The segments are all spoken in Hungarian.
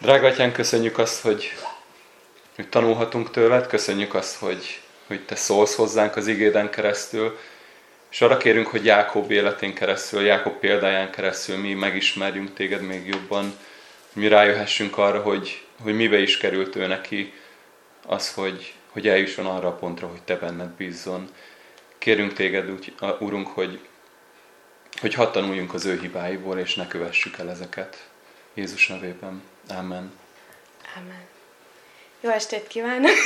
Drága Atyán, köszönjük azt, hogy, hogy tanulhatunk tőled, köszönjük azt, hogy, hogy Te szólsz hozzánk az igéden keresztül, és arra kérünk, hogy Jákob életén keresztül, Jákob példáján keresztül mi megismerjünk Téged még jobban, mi rájöhessünk arra, hogy, hogy mibe is került ő neki az, hogy, hogy eljusson arra a pontra, hogy Te benned bízzon. Kérünk Téged, úgy, Úrunk, hogy, hogy hadd tanuljunk az ő hibáiból, és ne kövessük el ezeket. Jézus nevében. Amen. Amen. Jó estét kívánok!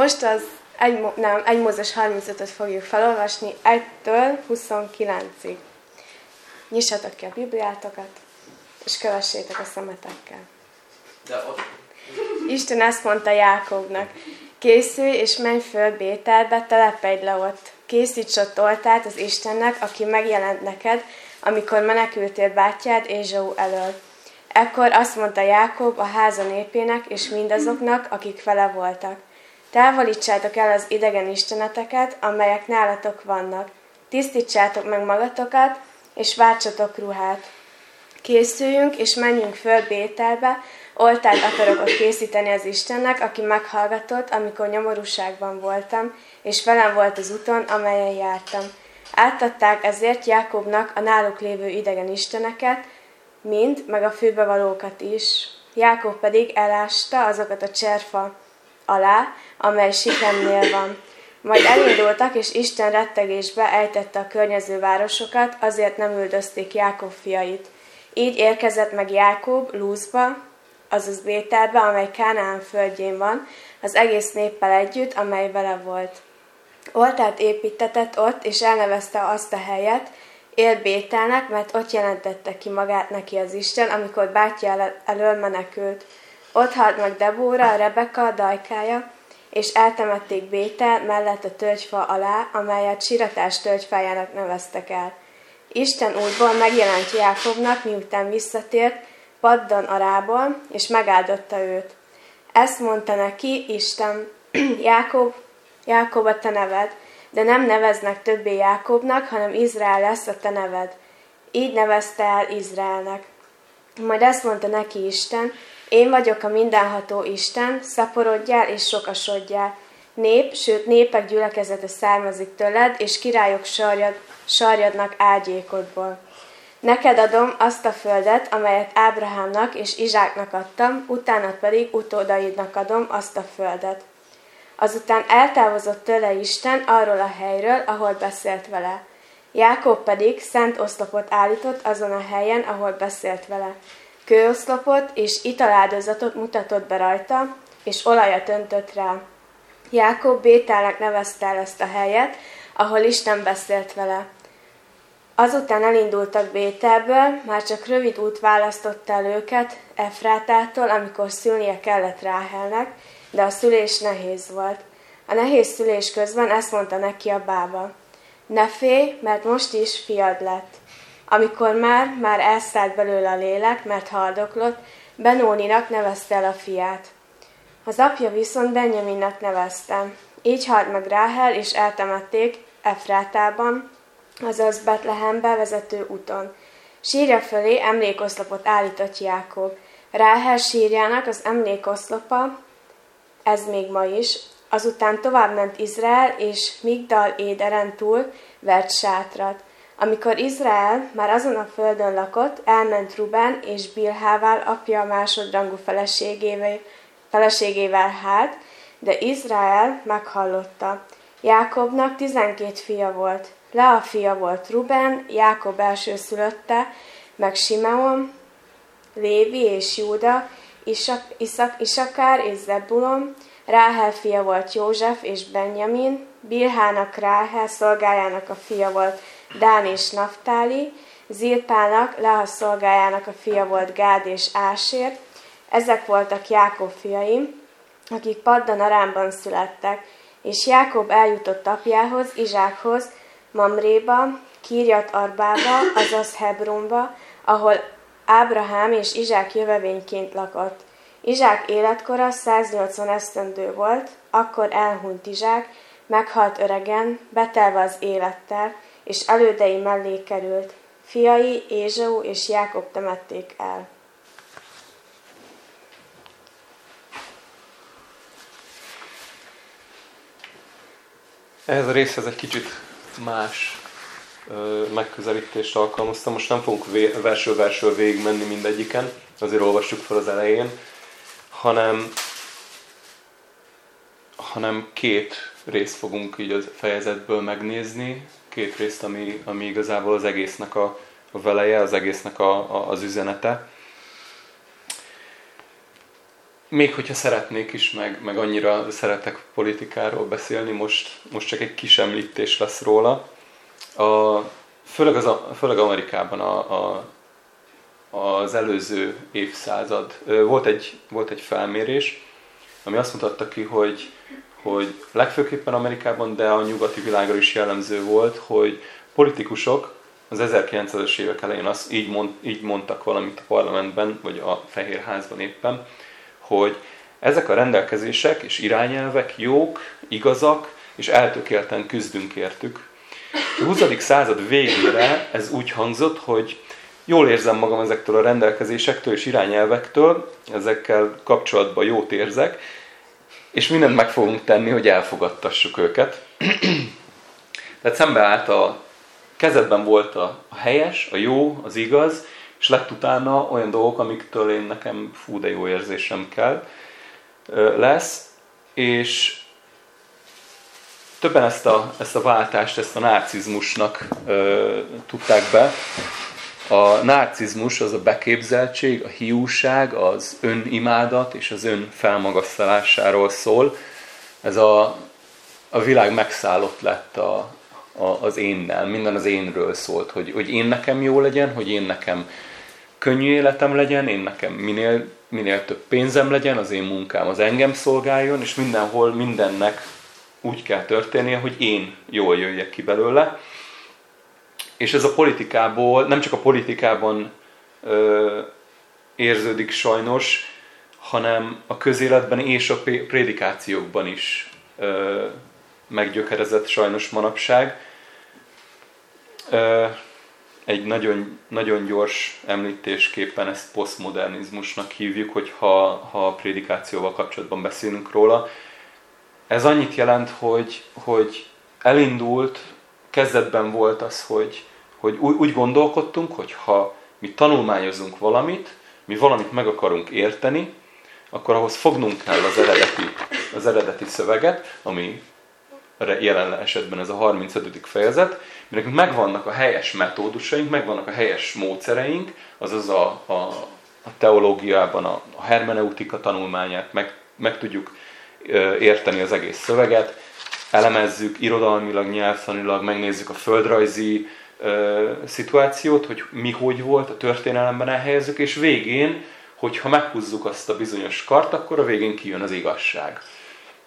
Most az egy, nem, egy Mózes 35-öt fogjuk felolvasni, 1-től 29-ig. Nyissatok ki a Bibliátokat, és kövessétek a szemetekkel. De ott... Isten ezt mondta Jákobnak, készülj és menj föl Bételbe, telepedj le ott. Készíts ott oltát az Istennek, aki megjelent neked, amikor menekültél bátyád Ézsau elől. Ekkor azt mondta Jákob a háza népének és mindazoknak, akik vele voltak. Távolítsátok el az idegen isteneteket, amelyek nálatok vannak. Tisztítsátok meg magatokat, és váltsatok ruhát. Készüljünk, és menjünk föl Bételbe, oltárt akarok ott készíteni az Istennek, aki meghallgatott, amikor nyomorúságban voltam, és velem volt az úton, amelyen jártam. Átadták ezért Jákobnak a náluk lévő idegen isteneket, mind, meg a főbevalókat is. Jákob pedig elásta azokat a cserfa alá, amely Sikemnél van. Majd elindultak, és Isten rettegésbe ejtette a környező városokat, azért nem üldözték Jákob fiait. Így érkezett meg Jákob Lúzba, azaz Bételbe, amely Kánaán földjén van, az egész néppel együtt, amely vele volt. Oltát építetett ott, és elnevezte azt a helyet, élt Bételnek, mert ott jelentette ki magát neki az Isten, amikor bátyja elől menekült. Ott halt meg Debóra, Rebeka, Dajkája, és eltemették Bétel mellett a tölgyfa alá, amelyet siratás tölgyfájának neveztek el. Isten útból megjelent Jákobnak, miután visszatért Paddan Arából, és megáldotta őt. Ezt mondta neki Isten, Jákob, Jákob a te neved, de nem neveznek többé Jákobnak, hanem Izrael lesz a te neved. Így nevezte el Izraelnek. Majd ezt mondta neki Isten, én vagyok a mindenható Isten, szaporodjál és sokasodjál. Nép, sőt népek gyülekezete származik tőled, és királyok sarjad, sarjadnak ágyékodból. Neked adom azt a földet, amelyet Ábrahámnak és Izsáknak adtam, utána pedig utódaidnak adom azt a földet. Azután eltávozott tőle Isten arról a helyről, ahol beszélt vele. Jákob pedig szent oszlopot állított azon a helyen, ahol beszélt vele. Kőoszlopot és italáldozatot mutatott be rajta, és olajat öntött rá. Jákob Bételnek nevezte el ezt a helyet, ahol Isten beszélt vele. Azután elindultak Bételből, már csak rövid út választotta el őket Efrátától, amikor szülnie kellett Ráhelnek, de a szülés nehéz volt. A nehéz szülés közben ezt mondta neki a bába. Ne félj, mert most is fiad lett. Amikor már, már elszállt belőle a lélek, mert haldoklott, Benóninak nevezte el a fiát. Az apja viszont Benjaminnak nevezte. Így halt meg Ráhel, és eltemették Efrátában, azaz Betlehembe vezető úton. Sírja fölé emlékoszlopot állított Jákob. Ráhel sírjának az emlékoszlopa, ez még ma is, azután tovább ment Izrael, és Migdal éderen túl vert sátrat. Amikor Izrael már azon a földön lakott, elment Ruben és Bilhával apja másodrangú feleségével, feleségével hát, de Izrael meghallotta. Jákobnak tizenkét fia volt. Lea fia volt Ruben, Jákob első szülötte, meg Simeon, Lévi és Júda, Isak, Isak, Isakár és Zebulon, Ráhel fia volt József és Benjamin, Bilhának Ráhel szolgájának a fia volt Dán és Naftáli, Zilpának Leha szolgájának a fia volt Gád és Ásér, ezek voltak Jákob fiai, akik Paddan Arámban születtek, és Jákob eljutott apjához, Izsákhoz, Mamréba, Kirjat Arbába, azaz Hebronba, ahol Ábrahám és Izsák jövevényként lakott. Izsák életkora 180 esztendő volt, akkor elhunyt Izsák, meghalt öregen, betelve az élettel, és elődei mellé került. Fiai Ézsó és Jákob temették el. Ez a részhez egy kicsit más megközelítést alkalmaztam. Most nem fogunk versről-versről végigmenni mindegyiken, azért olvassuk fel az elején, hanem, hanem két részt fogunk így a fejezetből megnézni, két részt, ami, ami igazából az egésznek a, a veleje, az egésznek a, a, az üzenete. Még hogyha szeretnék is, meg, meg annyira szeretek politikáról beszélni, most, most csak egy kis említés lesz róla. A, főleg, az, főleg Amerikában a, a, az előző évszázad. Volt egy, volt egy felmérés, ami azt mutatta ki, hogy, hogy legfőképpen Amerikában, de a nyugati világra is jellemző volt, hogy politikusok az 1900-es évek elején azt így, mond, így mondtak valamit a parlamentben, vagy a Fehérházban éppen, hogy ezek a rendelkezések és irányelvek jók, igazak, és eltökélten küzdünk értük. A 20. század végére ez úgy hangzott, hogy jól érzem magam ezektől a rendelkezésektől és irányelvektől, ezekkel kapcsolatban jót érzek, és mindent meg fogunk tenni, hogy elfogadtassuk őket. Tehát szembeállt a kezedben volt a, a helyes, a jó, az igaz, és lett utána olyan dolgok, amiktől én nekem fú, de jó érzésem kell lesz, és többen ezt a, ezt a váltást, ezt a narcizmusnak ö, tudták be. A narcizmus az a beképzeltség, a hiúság, az önimádat és az ön felmagasztalásáról szól. Ez a, a világ megszállott lett a, a, az énnel, minden az énről szólt, hogy, hogy én nekem jó legyen, hogy én nekem könnyű életem legyen, én nekem minél, minél több pénzem legyen, az én munkám az engem szolgáljon, és mindenhol mindennek úgy kell történnie, hogy én jól jöjjek ki belőle. És ez a politikából, nem csak a politikában ö, érződik sajnos, hanem a közéletben és a prédikációkban is ö, meggyökerezett sajnos manapság. Ö, egy nagyon, nagyon gyors említésképpen ezt posztmodernizmusnak hívjuk, hogy ha, ha a prédikációval kapcsolatban beszélünk róla. Ez annyit jelent, hogy, hogy elindult, kezdetben volt az, hogy, hogy úgy gondolkodtunk, hogy ha mi tanulmányozunk valamit, mi valamit meg akarunk érteni, akkor ahhoz fognunk kell az eredeti, az eredeti szöveget, ami jelen esetben ez a 35. fejezet, nekünk megvannak a helyes metódusaink, megvannak a helyes módszereink, azaz a, a, a teológiában a, a hermeneutika tanulmányát, meg, meg tudjuk érteni az egész szöveget, elemezzük irodalmilag, nyelvtanilag, megnézzük a földrajzi ö, szituációt, hogy mi hogy volt, a történelemben elhelyezzük, és végén, hogyha meghúzzuk azt a bizonyos kart, akkor a végén kijön az igazság.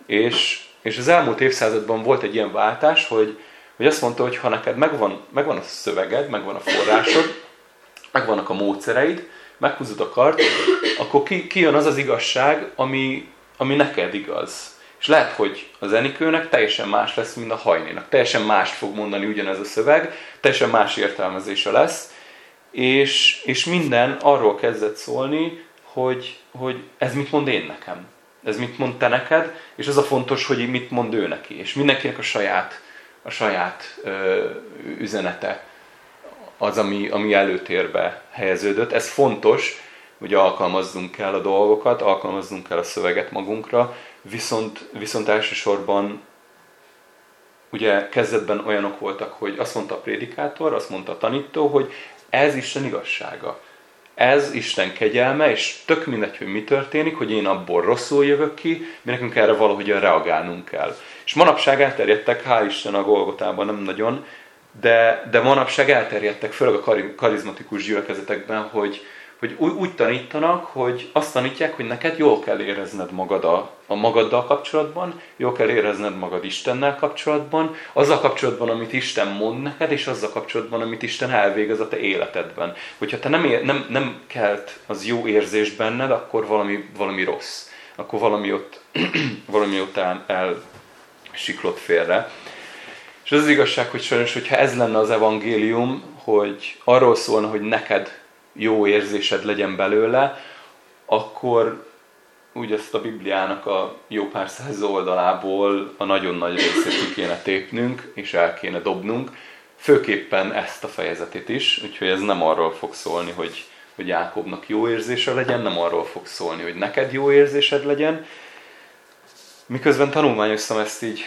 És, és az elmúlt évszázadban volt egy ilyen váltás, hogy, hogy azt mondta, hogy ha neked megvan, megvan a szöveged, megvan a forrásod, megvannak a módszereid, meghúzod a kart, akkor ki, kijön az az igazság, ami, ami neked igaz. És lehet, hogy az Enikőnek teljesen más lesz, mint a hajnénak. Teljesen mást fog mondani ugyanez a szöveg, teljesen más értelmezése lesz, és, és minden arról kezdett szólni, hogy, hogy ez mit mond én nekem. Ez mit mond te neked, és az a fontos, hogy mit mond ő neki. És mindenkinek a saját, a saját ö, üzenete az, ami, ami előtérbe helyeződött. Ez fontos, hogy alkalmazzunk kell a dolgokat, alkalmazzunk kell a szöveget magunkra, viszont, viszont elsősorban ugye kezdetben olyanok voltak, hogy azt mondta a prédikátor, azt mondta a tanító, hogy ez Isten igazsága. Ez Isten kegyelme, és tök mindegy, hogy mi történik, hogy én abból rosszul jövök ki, mi nekünk erre valahogyan reagálnunk kell. És manapság elterjedtek, hál' Isten a Golgotában nem nagyon, de, de manapság elterjedtek, főleg a karizmatikus gyülekezetekben, hogy, hogy úgy, úgy tanítanak, hogy azt tanítják, hogy neked jól kell érezned magad a, a magaddal kapcsolatban, jól kell érezned magad Istennel kapcsolatban, azzal kapcsolatban, amit Isten mond neked, és azzal kapcsolatban, amit Isten elvégez a te életedben. Hogyha te nem, nem, nem kelt az jó érzés benned, akkor valami, valami rossz. Akkor valami ott, valami ott el, el siklott félre. És az, az igazság, hogy sajnos, hogyha ez lenne az evangélium, hogy arról szólna, hogy neked jó érzésed legyen belőle, akkor, úgy ezt a Bibliának a jó pár száz oldalából a nagyon nagy részét ki kéne tépnünk, és el kéne dobnunk, főképpen ezt a fejezetét is, úgyhogy ez nem arról fog szólni, hogy, hogy Jákobnak jó érzése legyen, nem arról fog szólni, hogy neked jó érzésed legyen. Miközben tanulmányoztam ezt így,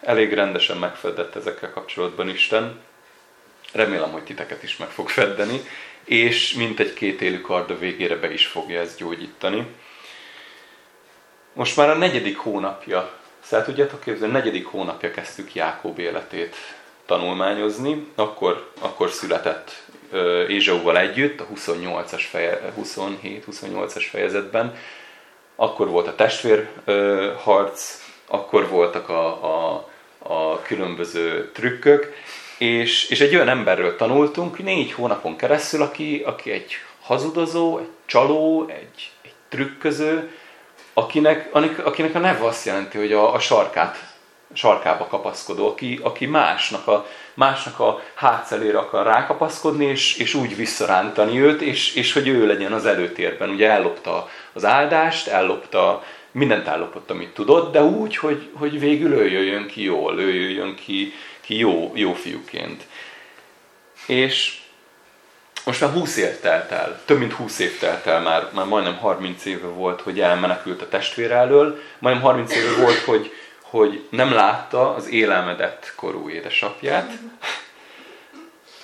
elég rendesen megfedett ezekkel kapcsolatban Isten. Remélem, hogy titeket is meg fog feddeni, és mint egy két élő kard a végére be is fogja ezt gyógyítani. Most már a negyedik hónapja, szóval tudjátok képzelni, a negyedik hónapja kezdtük Jákob életét tanulmányozni, akkor, akkor született Ézsauval együtt, a 28-as feje, 27-28-as fejezetben, akkor volt a testvérharc, akkor voltak a, a, a különböző trükkök, és, és egy olyan emberről tanultunk négy hónapon keresztül, aki, aki egy hazudozó, egy csaló, egy, egy trükköző, akinek, akinek a neve azt jelenti, hogy a, a sarkát, sarkába kapaszkodó, aki, aki másnak, a, másnak a hátszelére akar rákapaszkodni, és, és úgy visszarántani őt, és, és hogy ő legyen az előtérben. Ugye ellopta az áldást, ellopta, mindent ellopott, amit tudott, de úgy, hogy, hogy végül ő jöjjön ki jól, ő jöjjön ki, ki jó, jó fiúként. És most már 20 év telt el, több mint 20 év telt el, már, már majdnem 30 éve volt, hogy elmenekült a testvér elől, majdnem 30 éve volt, hogy, hogy nem látta az élelmedett korú édesapját,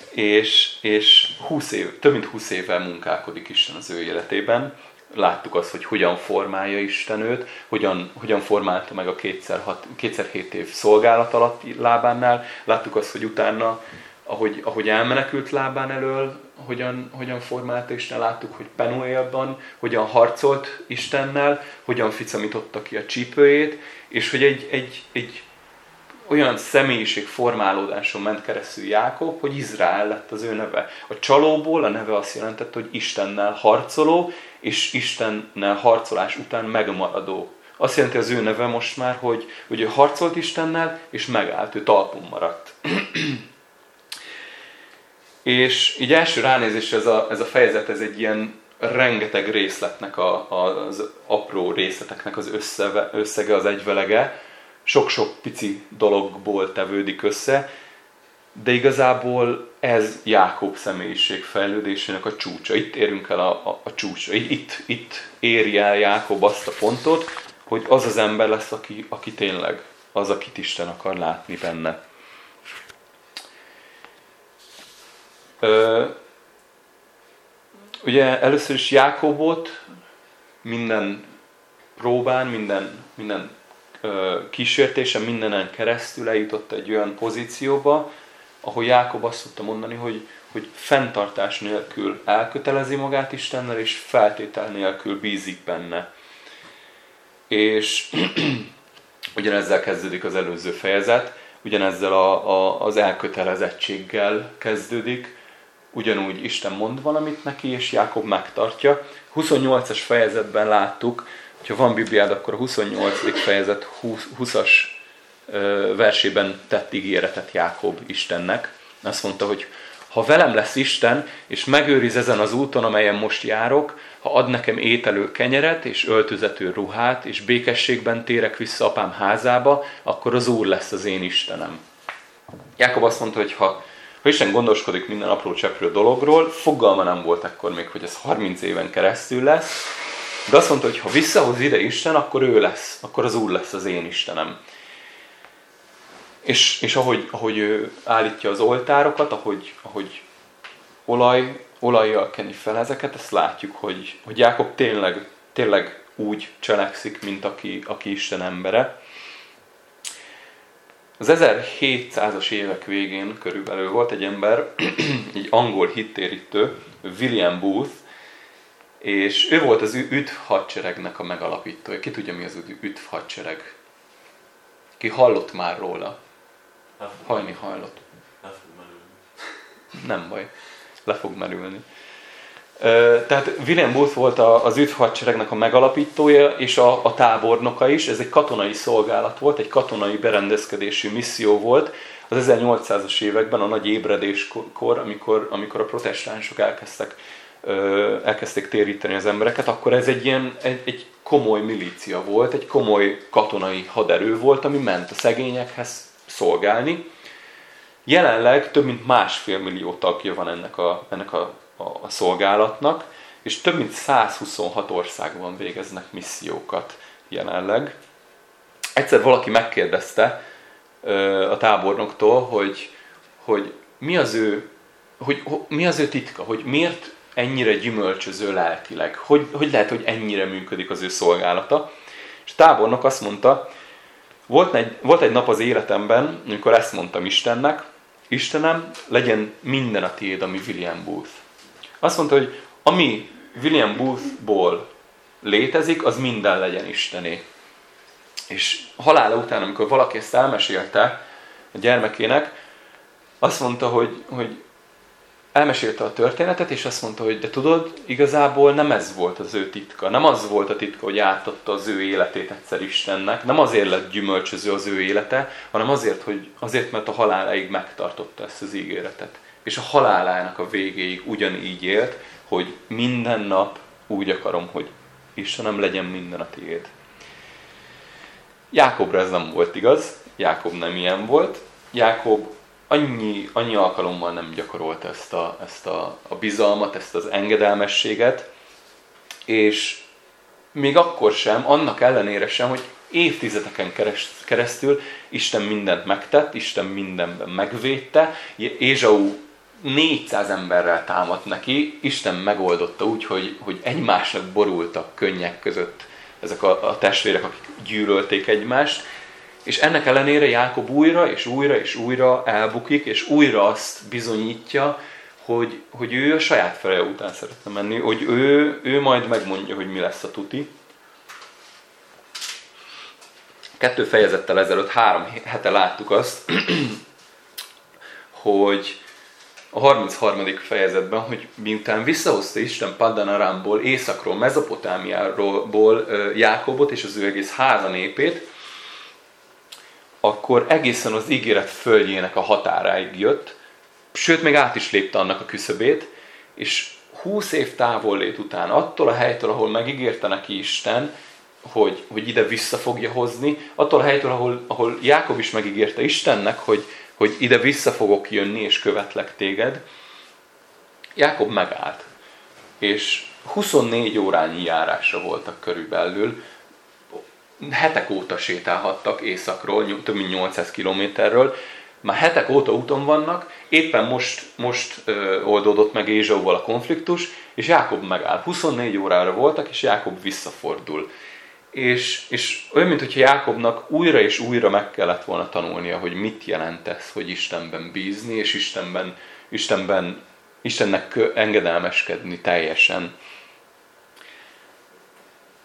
és, és 20 év, több mint 20 évvel munkálkodik Isten az ő életében. Láttuk azt, hogy hogyan formálja Isten őt, hogyan, hogyan formálta meg a kétszer, hat, kétszer hét év szolgálat alatt lábánál. Láttuk azt, hogy utána, ahogy, ahogy elmenekült lábán elől, hogyan, hogyan formálta Isten, láttuk, hogy Penuelban hogyan harcolt Istennel, hogyan ficamította ki a csípőjét, és hogy egy, egy, egy olyan személyiség formálódáson ment keresztül Jákob, hogy Izrael lett az ő neve. A csalóból a neve azt jelentette, hogy Istennel harcoló, és Istennel harcolás után megmaradó. Azt jelenti az ő neve most már, hogy, hogy ő harcolt Istennel, és megállt, ő talpon maradt. És így első ránézésre ez a, ez a fejezet, ez egy ilyen rengeteg részletnek, a, a, az apró részleteknek az össze, összege, az egyvelege, sok-sok pici dologból tevődik össze, de igazából ez Jákob személyiség fejlődésének a csúcsa. Itt érünk el a, a, a csúcsra. Itt, itt éri el Jákob azt a pontot, hogy az az ember lesz, aki, aki tényleg az, akit Isten akar látni benne. Ugye először is Jákobot minden próbán, minden, minden kísértésen, mindenen keresztül eljutott egy olyan pozícióba, ahol Jákob azt tudta mondani, hogy, hogy fenntartás nélkül elkötelezi magát Istennel, és feltétel nélkül bízik benne. És ugyanezzel kezdődik az előző fejezet, ugyanezzel a, a, az elkötelezettséggel kezdődik, ugyanúgy Isten mond valamit neki, és Jákob megtartja. 28-as fejezetben láttuk, hogyha van Bibliád, akkor a 28. fejezet 20-as versében tett ígéretet Jákob Istennek. Azt mondta, hogy ha velem lesz Isten, és megőriz ezen az úton, amelyen most járok, ha ad nekem ételő kenyeret, és öltözető ruhát, és békességben térek vissza apám házába, akkor az Úr lesz az én Istenem. Jákob azt mondta, hogy ha ha Isten gondoskodik minden apró cseprő dologról, fogalma nem volt akkor még, hogy ez 30 éven keresztül lesz, de azt mondta, hogy ha visszahoz ide Isten, akkor ő lesz, akkor az Úr lesz az én Istenem. És, és ahogy, ahogy ő állítja az oltárokat, ahogy, ahogy olaj, olajjal keni fel ezeket, ezt látjuk, hogy, hogy Jákob tényleg, tényleg úgy cselekszik, mint aki, aki Isten embere. Az 1700-as évek végén körülbelül volt egy ember, egy angol hittérítő, William Booth, és ő volt az üdv hadseregnek a megalapítója. Ki tudja, mi az üdv hadsereg? Ki hallott már róla? Hajni hallott. Nem baj, le fog merülni. Tehát William Booth volt az üdv hadseregnek a megalapítója és a, a tábornoka is. Ez egy katonai szolgálat volt, egy katonai berendezkedésű misszió volt. Az 1800-as években, a nagy ébredéskor, amikor, amikor a protestánsok elkezdtek, elkezdték téríteni az embereket, akkor ez egy ilyen egy, egy komoly milícia volt, egy komoly katonai haderő volt, ami ment a szegényekhez szolgálni. Jelenleg több mint másfél millió tagja van ennek a, ennek a, a, a szolgálatnak, és több mint 126 országban végeznek missziókat jelenleg. Egyszer valaki megkérdezte a tábornoktól, hogy, hogy mi az ő hogy, hogy mi az ő titka, hogy miért ennyire gyümölcsöző lelkileg, hogy, hogy lehet, hogy ennyire működik az ő szolgálata. És a tábornok azt mondta, volt egy, volt egy nap az életemben, amikor ezt mondtam Istennek, Istenem, legyen minden a tiéd, ami William Booth. Azt mondta, hogy ami William Boothból létezik, az minden legyen Istené. És halála után, amikor valaki ezt elmesélte a gyermekének, azt mondta, hogy, hogy elmesélte a történetet, és azt mondta, hogy de tudod, igazából nem ez volt az ő titka. Nem az volt a titka, hogy átadta az ő életét egyszer Istennek. Nem azért lett gyümölcsöző az ő élete, hanem azért, hogy, azért mert a haláláig megtartotta ezt az ígéretet. És a halálának a végéig ugyanígy élt, hogy minden nap úgy akarom, hogy Istenem legyen minden a tiéd. Jákobra ez nem volt igaz, Jákob nem ilyen volt. Jákob annyi, annyi alkalommal nem gyakorolta ezt, a, ezt a, a bizalmat, ezt az engedelmességet, és még akkor sem, annak ellenére sem, hogy évtizedeken keresztül Isten mindent megtett, Isten mindenben megvédte, Ézsau 400 emberrel támadt neki, Isten megoldotta úgy, hogy, hogy egymásnak borultak könnyek között ezek a, a testvérek, akik gyűlölték egymást, és ennek ellenére Jákob újra és újra és újra elbukik, és újra azt bizonyítja, hogy, hogy ő a saját fele után szeretne menni, hogy ő, ő majd megmondja, hogy mi lesz a tuti. Kettő fejezettel ezelőtt, három hete láttuk azt, hogy a 33. fejezetben, hogy miután visszahozta Isten Paddanaramból, északról, Mezopotámiáról Jákobot és az ő egész háza népét, akkor egészen az ígéret földjének a határáig jött, sőt, még át is lépte annak a küszöbét, és 20 év távollét után, attól a helytől, ahol megígérte neki Isten, hogy, hogy ide vissza fogja hozni, attól a helytől, ahol, ahol Jákob is megígérte Istennek, hogy, hogy ide vissza fogok jönni, és követlek téged, Jákob megállt. És 24 órányi járásra voltak körülbelül, hetek óta sétálhattak északról, több mint 800 kilométerről, már hetek óta úton vannak, éppen most, most ö, oldódott meg Ézsauval a konfliktus, és Jákob megáll. 24 órára voltak, és Jákob visszafordul. És, és olyan, mintha Jákobnak újra és újra meg kellett volna tanulnia, hogy mit jelent ez, hogy Istenben bízni, és Istenben, Istenben, Istennek engedelmeskedni teljesen.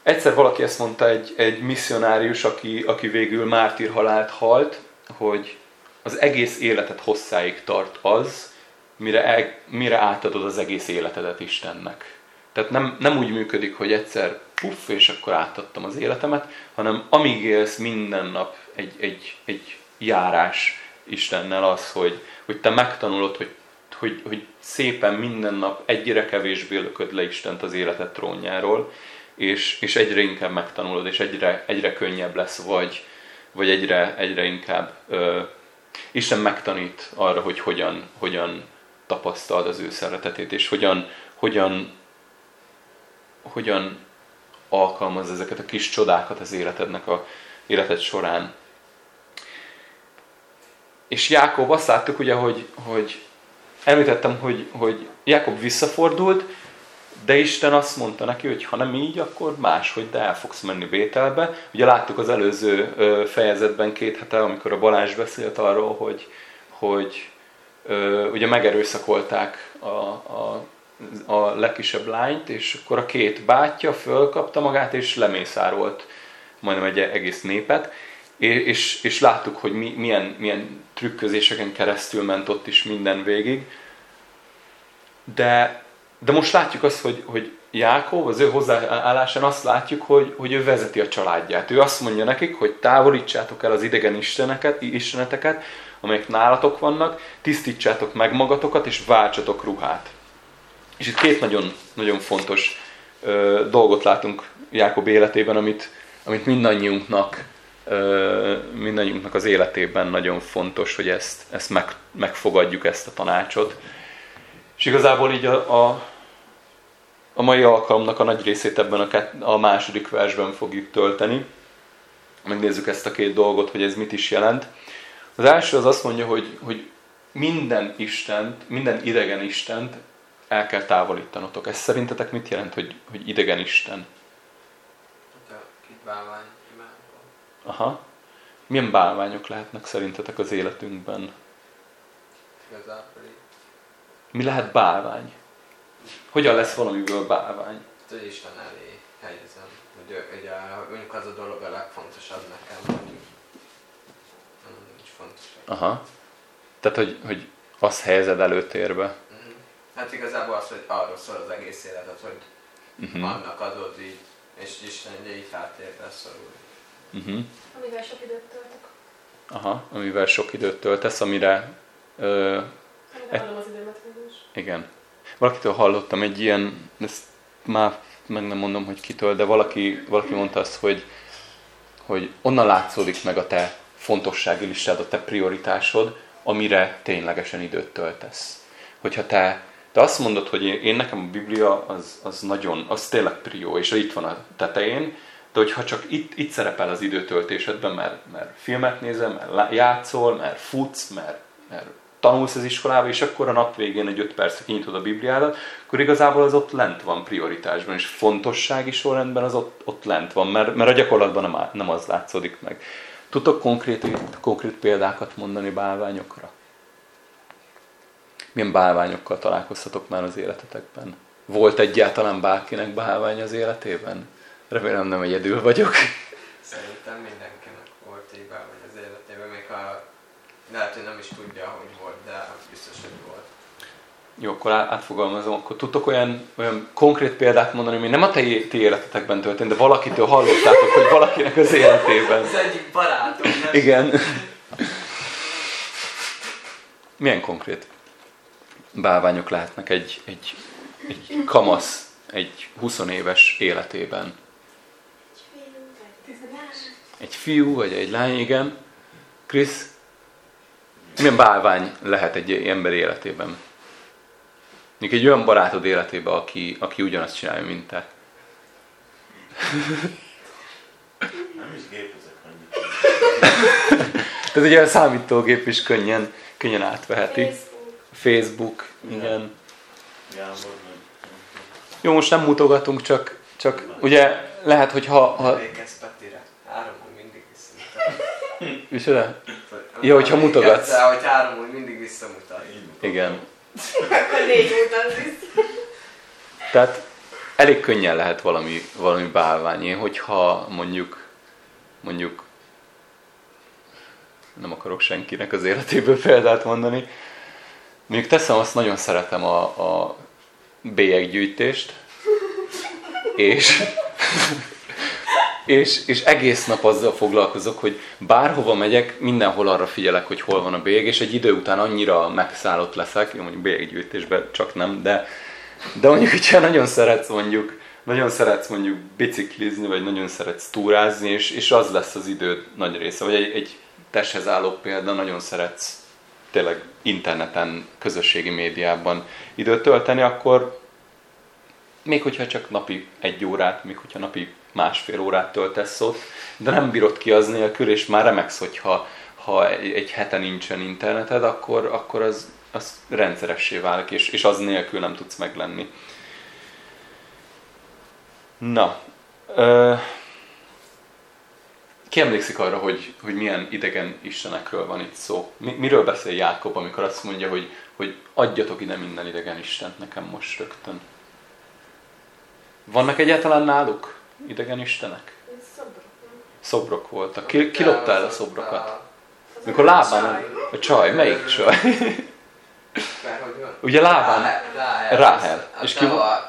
Egyszer valaki ezt mondta, egy, egy misszionárius, aki, aki végül mártír halált halt, hogy az egész életed hosszáig tart az, mire, el, mire átadod az egész életedet Istennek. Tehát nem, nem úgy működik, hogy egyszer puff, és akkor átadtam az életemet, hanem amíg élsz minden nap egy, egy, egy járás Istennel az, hogy, hogy te megtanulod, hogy, hogy, hogy szépen minden nap egyre kevésbé lököd le Istent az életed trónjáról, és, és egyre inkább megtanulod, és egyre, egyre könnyebb lesz, vagy, vagy egyre, egyre inkább ö, Isten megtanít arra, hogy hogyan, hogyan tapasztald az ő szeretetét, és hogyan, hogyan, hogyan alkalmaz ezeket a kis csodákat az életednek a életed során. És Jákob azt láttuk ugye, hogy, hogy említettem, hogy, hogy Jákob visszafordult, de Isten azt mondta neki, hogy ha nem így, akkor máshogy, de el fogsz menni Bételbe. Ugye láttuk az előző fejezetben két hete, amikor a Balázs beszélt arról, hogy, hogy ugye megerőszakolták a, a, a legkisebb lányt, és akkor a két bátyja fölkapta magát, és lemészárolt majdnem egy egész népet. És, és láttuk, hogy mi, milyen, milyen trükközéseken keresztül ment ott is minden végig. De de most látjuk azt, hogy, hogy Jákob, az ő hozzáállásán azt látjuk, hogy, hogy ő vezeti a családját. Ő azt mondja nekik, hogy távolítsátok el az idegen isteneket, isteneteket, amelyek nálatok vannak, tisztítsátok meg magatokat, és váltsatok ruhát. És itt két nagyon, nagyon fontos ö, dolgot látunk Jákob életében, amit, amit mindannyiunknak, mindannyiunknak az életében nagyon fontos, hogy ezt, ezt meg, megfogadjuk, ezt a tanácsot. És igazából így a, a, a mai alkalomnak a nagy részét ebben a, kett, a második versben fogjuk tölteni. Megnézzük ezt a két dolgot, hogy ez mit is jelent. Az első az azt mondja, hogy, hogy minden Istent, minden idegen Istent el kell távolítanotok. Ez szerintetek mit jelent, hogy, hogy idegen Isten? Aha. Milyen bálványok lehetnek szerintetek az életünkben? Mi lehet bálvány? Hogyan lesz valamiből bálvány? Hát, hogy Isten elé helyezem. Hogy, hogy a, mondjuk az a dolog a legfontosabb nekem, hogy nincs fontosabb. Aha. Tehát, hogy, hogy azt helyezed előtérbe. Uh-huh. Hát igazából az, hogy arról szól az egész életet, hogy uh-huh. annak adod így, és Isten ugye így háttérbe szorul. Uh-huh. Amivel sok időt töltök. Aha, amivel sok időt töltesz, amire... Ö, e, az Igen. Valakitől hallottam egy ilyen, ezt már meg nem mondom, hogy kitől, de valaki, valaki mondta azt, hogy, hogy onnan látszódik meg a te fontossági listád, a te prioritásod, amire ténylegesen időt töltesz. Hogyha te, te azt mondod, hogy én, én nekem a Biblia az, az nagyon, az tényleg prió, és itt van a tetején, de hogyha csak itt, itt szerepel az időtöltésedben, mert, mert filmet nézel, mert játszol, mert futsz, mert, mert tanulsz az iskolába, és akkor a nap végén egy öt percre kinyitod a Bibliádat, akkor igazából az ott lent van prioritásban, és fontossági sorrendben az ott, ott lent van, mert, mert a gyakorlatban nem, nem az látszódik meg. Tudok konkrét, konkrét példákat mondani bálványokra? Milyen bálványokkal találkoztatok már az életetekben? Volt egyáltalán bárkinek bálvány az életében? Remélem nem egyedül vagyok. Szerintem mindenkinek volt így bálvány az életében, még ha lehet, hogy nem is tudja, hogy volt, de biztos, hogy volt. Jó, akkor átfogalmazom, akkor tudtok olyan, olyan konkrét példát mondani, ami nem a te, ti életetekben történt, de valakitől hallottátok, hogy valakinek az életében. Az egyik barátom. Nem? Igen. Milyen konkrét bálványok lehetnek egy, egy, egy kamasz, egy 20 éves életében? Egy fiú, vagy egy lány, igen. Krisz, milyen bálvány lehet egy ember életében? Még egy olyan barátod életében, aki, aki ugyanazt csinálja, mint te. Nem is gépezek annyit. Tehát ugye a számítógép is könnyen, könnyen átveheti. Facebook, Facebook igen. Jó, most nem mutogatunk, csak, csak ugye lehet, hogy ha... ha... Micsoda? Ja, hogyha mutogatsz. hogy három, hogy mindig visszamutat. Igen. Tehát elég könnyen lehet valami, valami bálvány. Én, hogyha mondjuk, mondjuk nem akarok senkinek az életéből példát mondani, mondjuk teszem azt, nagyon szeretem a, a bélyeggyűjtést, és és, és egész nap azzal foglalkozok, hogy bárhova megyek, mindenhol arra figyelek, hogy hol van a bélyeg, és egy idő után annyira megszállott leszek, jó mondjuk bélyeggyűjtésben csak nem, de, de mondjuk, hogyha nagyon szeretsz mondjuk, nagyon szeretsz mondjuk biciklizni, vagy nagyon szeretsz túrázni, és, és az lesz az idő nagy része. Vagy egy, egy testhez álló példa, nagyon szeretsz tényleg interneten, közösségi médiában időt tölteni, akkor még hogyha csak napi egy órát, még hogyha napi másfél órát töltesz ott, de nem bírod ki az nélkül, és már remegsz, hogyha ha egy hete nincsen interneted, akkor, akkor az, az rendszeressé válik, és, és az nélkül nem tudsz meglenni. Na, ö, ki emlékszik arra, hogy, hogy milyen idegen istenekről van itt szó? Mi, miről beszél Jákob, amikor azt mondja, hogy, hogy adjatok ide minden idegen istent nekem most rögtön? Vannak egyáltalán náluk? Idegen istenek? Szobrok. Szobrok voltak. Ki, ki lopta el a szobrokat? Mikor lábán? A csaj, melyik csaj? Ugye lábán? Ráhel. És ki volt?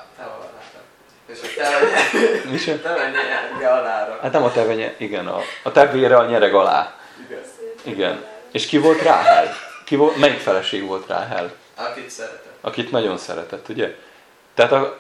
És a tevenye, tevenye alára. Hát nem a tevenye, igen, a, a tevére a nyereg alá. Igen. Igen. És ki volt Ráhel? Ki volt, melyik feleség volt Ráhel? Akit szeretett. Akit nagyon szeretett, ugye? Tehát a,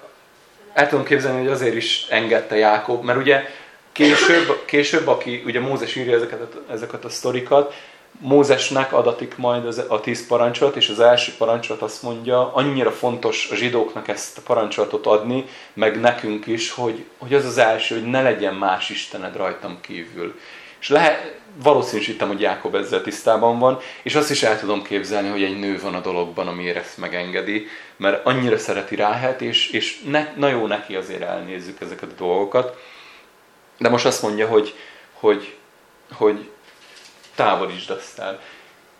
el tudom képzelni, hogy azért is engedte Jákob, mert ugye később, később aki, ugye Mózes írja ezeket ezeket a sztorikat, Mózesnek adatik majd az, a tíz parancsolat, és az első parancsolat azt mondja, annyira fontos a zsidóknak ezt a parancsolatot adni, meg nekünk is, hogy, hogy az az első, hogy ne legyen más Istened rajtam kívül. És lehet, valószínűsítem, hogy Jákob ezzel tisztában van, és azt is el tudom képzelni, hogy egy nő van a dologban, ami ezt megengedi, mert annyira szereti Ráhelt, és, és ne, na jó neki azért elnézzük ezeket a dolgokat. De most azt mondja, hogy, hogy, hogy távolítsd azt el.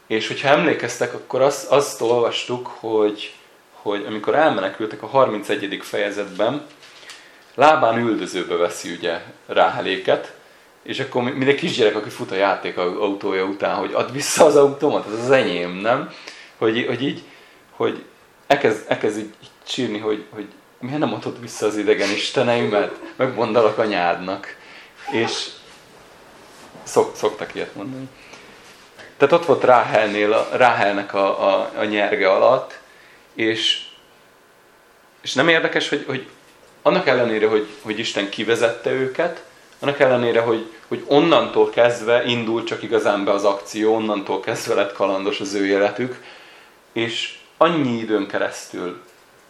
És hogyha emlékeztek, akkor azt, azt olvastuk, hogy, hogy amikor elmenekültek a 31. fejezetben, lábán üldözőbe veszi ugye Ráheléket, és akkor mindegy kisgyerek, aki fut a játék autója után, hogy add vissza az autómat, ez az enyém, nem? Hogy, hogy így, hogy elkezd, elkezd így sírni, hogy, hogy miért nem adod vissza az idegen isteneimet, megmondalak anyádnak. És szok, szoktak ilyet mondani. Tehát ott volt Ráhelnél, Ráhelnek a, a, a nyerge alatt, és, és nem érdekes, hogy, hogy annak ellenére, hogy, hogy Isten kivezette őket, annak ellenére, hogy, hogy onnantól kezdve indult csak igazán be az akció, onnantól kezdve lett kalandos az ő életük, és annyi időn keresztül,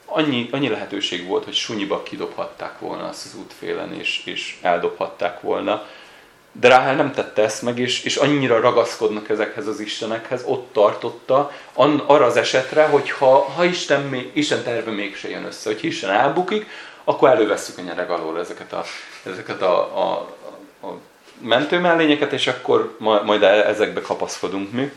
annyi, annyi lehetőség volt, hogy sunyiba kidobhatták volna azt az útfélen, és, és eldobhatták volna. De Ráhel nem tette ezt meg, és, és annyira ragaszkodnak ezekhez az istenekhez, ott tartotta an, arra az esetre, hogy ha, ha Isten, Isten terve mégse jön össze, hogy Isten elbukik, akkor elővesszük a nyereg alól ezeket a, ezeket a, a, a mentőmellényeket, és akkor majd ezekbe kapaszkodunk mi.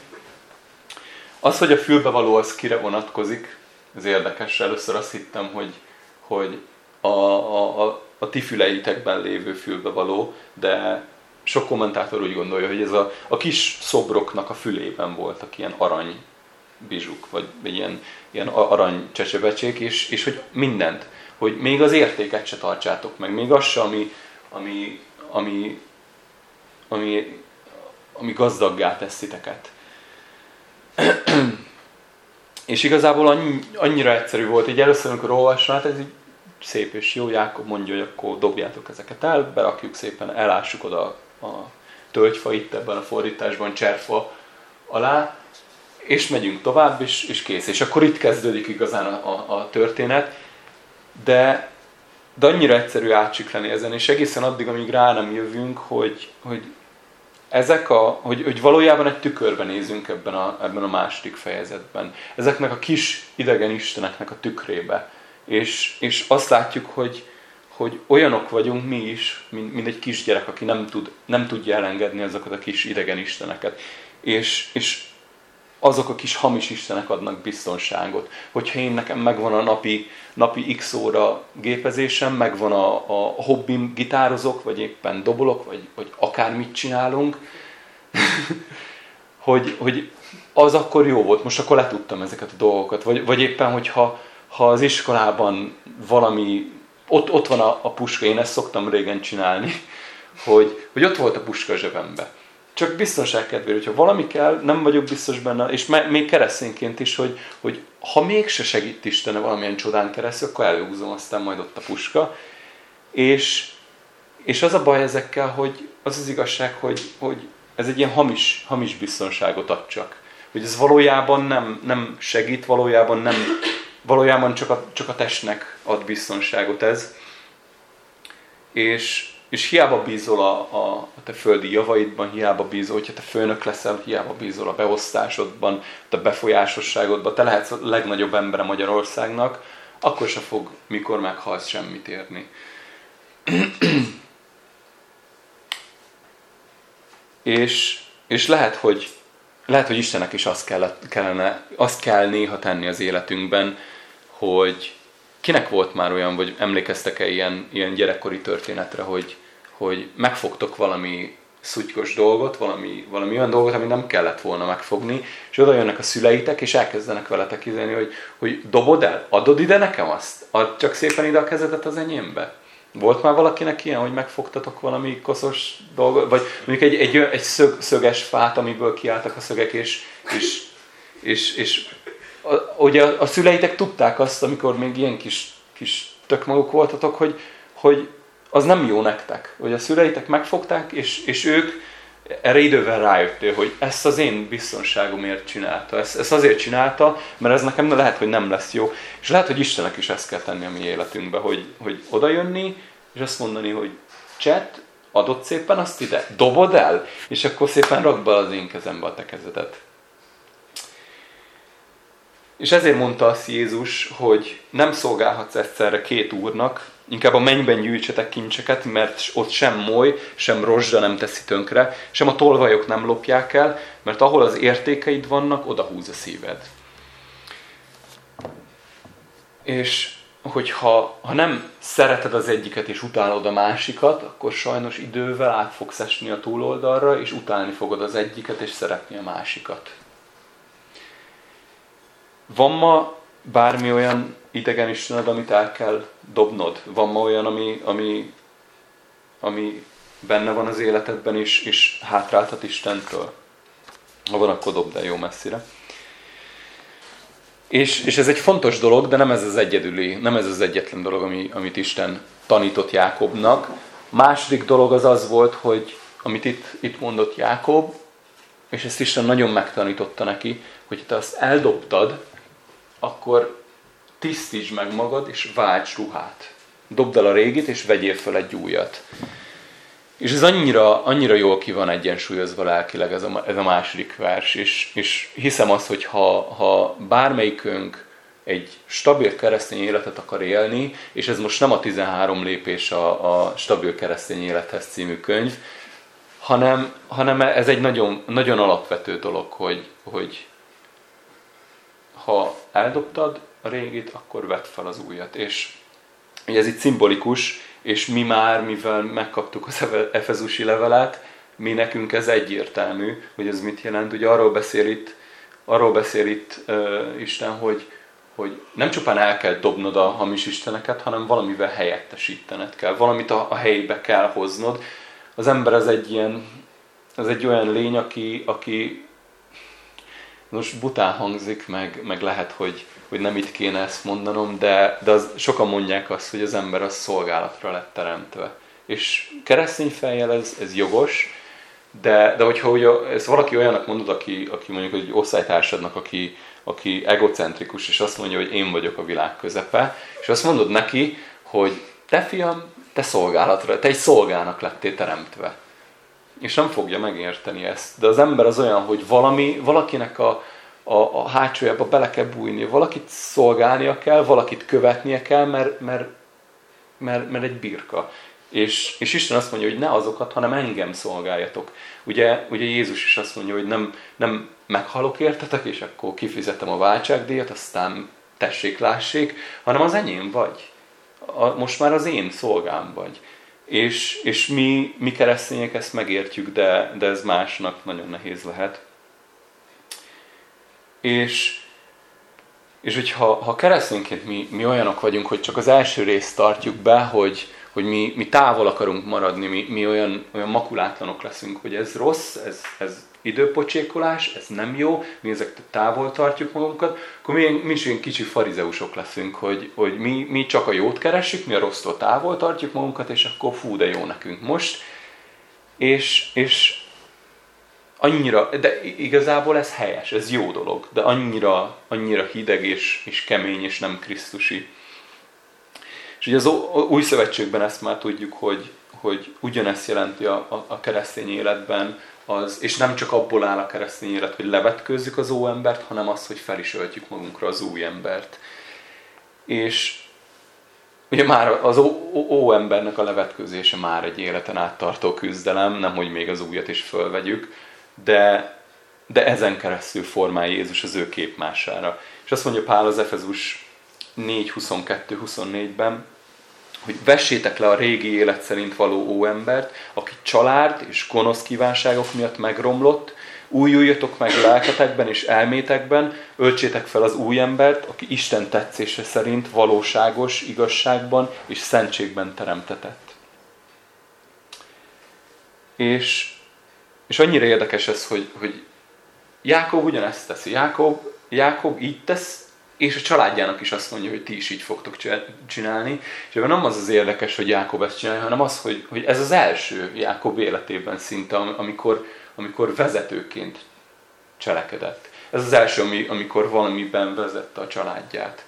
Az, hogy a fülbevaló az kire vonatkozik, ez érdekes. Először azt hittem, hogy, hogy a, a, a, a ti füleitekben lévő fülbevaló, de sok kommentátor úgy gondolja, hogy ez a, a kis szobroknak a fülében voltak ilyen arany bizsuk, vagy ilyen, ilyen arany csecsebecsék, és, és hogy mindent, hogy még az értéket se tartsátok meg, még az se, ami, ami, ami, ami, ami gazdaggá tesz titeket. és igazából annyi, annyira egyszerű volt, hogy először, amikor olvastam, hát ez így szép és jó, Jákob mondja, hogy akkor dobjátok ezeket el, berakjuk szépen, elássuk oda a tölgyfa itt ebben a fordításban cserfa alá, és megyünk tovább, és, és kész. És akkor itt kezdődik igazán a, a, a történet, de, de annyira egyszerű átsiklani ezen, és egészen addig, amíg rá nem jövünk, hogy, hogy ezek a, hogy, hogy valójában egy tükörben nézünk ebben a, ebben a második fejezetben. Ezeknek a kis idegen isteneknek a tükrébe. És, és azt látjuk, hogy, hogy olyanok vagyunk mi is, mint, mint egy kisgyerek, aki nem, tud, nem tudja elengedni azokat a kis idegen isteneket. És, és azok a kis hamis istenek adnak biztonságot. Hogyha én nekem megvan a napi, napi x óra gépezésem, megvan a, a hobbim, gitározok, vagy éppen dobolok, vagy, vagy akármit csinálunk, hogy, hogy az akkor jó volt, most akkor letudtam ezeket a dolgokat. Vagy, vagy éppen, hogyha ha az iskolában valami, ott, ott van a, a puska, én ezt szoktam régen csinálni, hogy, hogy ott volt a puska zsebembe csak biztonság kedvéért, hogyha valami kell, nem vagyok biztos benne, és még keresztényként is, hogy, hogy ha mégse segít Istene valamilyen csodán keresztül, akkor előhúzom aztán majd ott a puska. És, és az a baj ezekkel, hogy az az igazság, hogy, hogy ez egy ilyen hamis, hamis biztonságot ad csak. Hogy ez valójában nem, nem segít, valójában nem, valójában csak a, csak a testnek ad biztonságot ez. És, és hiába bízol a, a, a te földi javaidban, hiába bízol, hogyha te főnök leszel, hiába bízol a beosztásodban, a befolyásosságodban, te lehetsz a legnagyobb ember Magyarországnak, akkor se fog, mikor meghalsz, semmit érni. és, és lehet, hogy, lehet, hogy Istennek is azt, kellett, kellene, azt kell néha tenni az életünkben, hogy kinek volt már olyan, vagy emlékeztek-e ilyen, ilyen gyerekkori történetre, hogy, hogy megfogtok valami szutykos dolgot, valami, valami olyan dolgot, ami nem kellett volna megfogni, és oda jönnek a szüleitek, és elkezdenek veletek izélni, hogy, hogy dobod el, adod ide nekem azt? Add csak szépen ide a kezedet az enyémbe. Volt már valakinek ilyen, hogy megfogtatok valami koszos dolgot, vagy mondjuk egy, egy, egy szög, szöges fát, amiből kiálltak a szögek, és, és, és, és a, ugye a, a szüleitek tudták azt, amikor még ilyen kis, kis tök maguk voltatok, hogy, hogy az nem jó nektek. Hogy a szüleitek megfogták, és, és ők erre idővel rájöttél, hogy ezt az én biztonságomért csinálta. Ezt, ezt azért csinálta, mert ez nekem lehet, hogy nem lesz jó. És lehet, hogy Istennek is ezt kell tenni a mi életünkbe, hogy, hogy oda jönni, és azt mondani, hogy cset, adott szépen azt ide, dobod el, és akkor szépen rakd be az én kezembe a te kezedet. És ezért mondta azt Jézus, hogy nem szolgálhatsz egyszerre két úrnak, inkább a mennyben gyűjtsetek kincseket, mert ott sem moly, sem rozsda nem teszi tönkre, sem a tolvajok nem lopják el, mert ahol az értékeid vannak, oda húz a szíved. És hogyha ha nem szereted az egyiket és utálod a másikat, akkor sajnos idővel át fogsz esni a túloldalra, és utálni fogod az egyiket, és szeretni a másikat. Van ma bármi olyan idegen istened, amit el kell dobnod? Van ma olyan, ami, ami, ami benne van az életedben is, és hátráltat Istentől? Ha van, akkor dobd el jó messzire. És, és ez egy fontos dolog, de nem ez az egyedüli, nem ez az egyetlen dolog, ami, amit Isten tanított Jákobnak. Második dolog az az volt, hogy amit itt, itt mondott Jákob, és ezt Isten nagyon megtanította neki, hogy te azt eldobtad, akkor tisztítsd meg magad, és válts ruhát. Dobd el a régit, és vegyél fel egy újat. És ez annyira, annyira jól ki van egyensúlyozva lelkileg ez a, ez a második vers, és, és hiszem azt, hogy ha, ha bármelyikünk egy stabil keresztény életet akar élni, és ez most nem a 13 lépés a, a stabil keresztény élethez című könyv, hanem, hanem ez egy nagyon, nagyon alapvető dolog, hogy, hogy ha eldobtad a régit, akkor vedd fel az újat. És ez itt szimbolikus, és mi már, mivel megkaptuk az Efezusi levelet, mi nekünk ez egyértelmű, hogy ez mit jelent. Ugye arról beszél itt, arról beszél itt uh, Isten, hogy, hogy nem csupán el kell dobnod a hamis isteneket, hanem valamivel helyettesítened kell. Valamit a, a helyébe kell hoznod. Az ember az egy ilyen, az egy olyan lény, aki, aki most bután hangzik, meg, meg lehet, hogy, hogy nem itt kéne ezt mondanom, de, de az, sokan mondják azt, hogy az ember az szolgálatra lett teremtve. És keresztény fejjel ez, ez jogos, de, de hogyha ugye, ezt valaki olyanak mondod, aki, aki mondjuk egy osztálytársadnak, aki, aki egocentrikus, és azt mondja, hogy én vagyok a világ közepe, és azt mondod neki, hogy te fiam, te szolgálatra, te egy szolgának lettél teremtve. És nem fogja megérteni ezt. De az ember az olyan, hogy valami, valakinek a, a, a hátsójába bele kell bújni, valakit szolgálnia kell, valakit követnie kell, mert, mert, mert, mert egy birka. És, és Isten azt mondja, hogy ne azokat, hanem engem szolgáljatok. Ugye, ugye Jézus is azt mondja, hogy nem, nem meghalok értetek, és akkor kifizetem a váltságdíjat, aztán tessék, lássék, hanem az enyém vagy. A, most már az én szolgám vagy. És, és mi, mi keresztények ezt megértjük, de, de ez másnak nagyon nehéz lehet. És, és hogyha ha keresztényként mi, mi olyanok vagyunk, hogy csak az első részt tartjuk be, hogy, hogy mi, mi távol akarunk maradni, mi, mi olyan, olyan makulátlanok leszünk, hogy ez rossz, ez, ez időpocsékolás, ez nem jó, mi ezek távol tartjuk magunkat, akkor mi, mi is ilyen kicsi farizeusok leszünk, hogy, hogy mi, mi csak a jót keressük, mi a rossztól távol tartjuk magunkat, és akkor fú, de jó nekünk most. És, és annyira, de igazából ez helyes, ez jó dolog, de annyira, annyira hideg és, és kemény és nem krisztusi. És ugye az új szövetségben ezt már tudjuk, hogy, hogy ugyanezt jelenti a, a, a keresztény életben, az, és nem csak abból áll a keresztény élet, hogy levetkőzzük az óembert, hanem az, hogy fel is öltjük magunkra az új embert. És ugye már az óembernek a levetkőzése már egy életen áttartó küzdelem, nem hogy még az újat is fölvegyük, de, de ezen keresztül formálja Jézus az ő képmására. És azt mondja Pál az Efezus 4.22-24-ben, hogy vessétek le a régi élet szerint való óembert, aki család és gonosz kívánságok miatt megromlott, újuljatok meg lelketekben és elmétekben, öltsétek fel az új embert, aki Isten tetszése szerint valóságos igazságban és szentségben teremtetett. És és annyira érdekes ez, hogy, hogy Jákob ugyanezt teszi. Jákob, Jákob így tesz, és a családjának is azt mondja, hogy ti is így fogtok csinálni. És ebben nem az az érdekes, hogy Jákob ezt csinálja, hanem az, hogy, hogy ez az első Jákob életében szinte, amikor, amikor vezetőként cselekedett. Ez az első, amikor valamiben vezette a családját.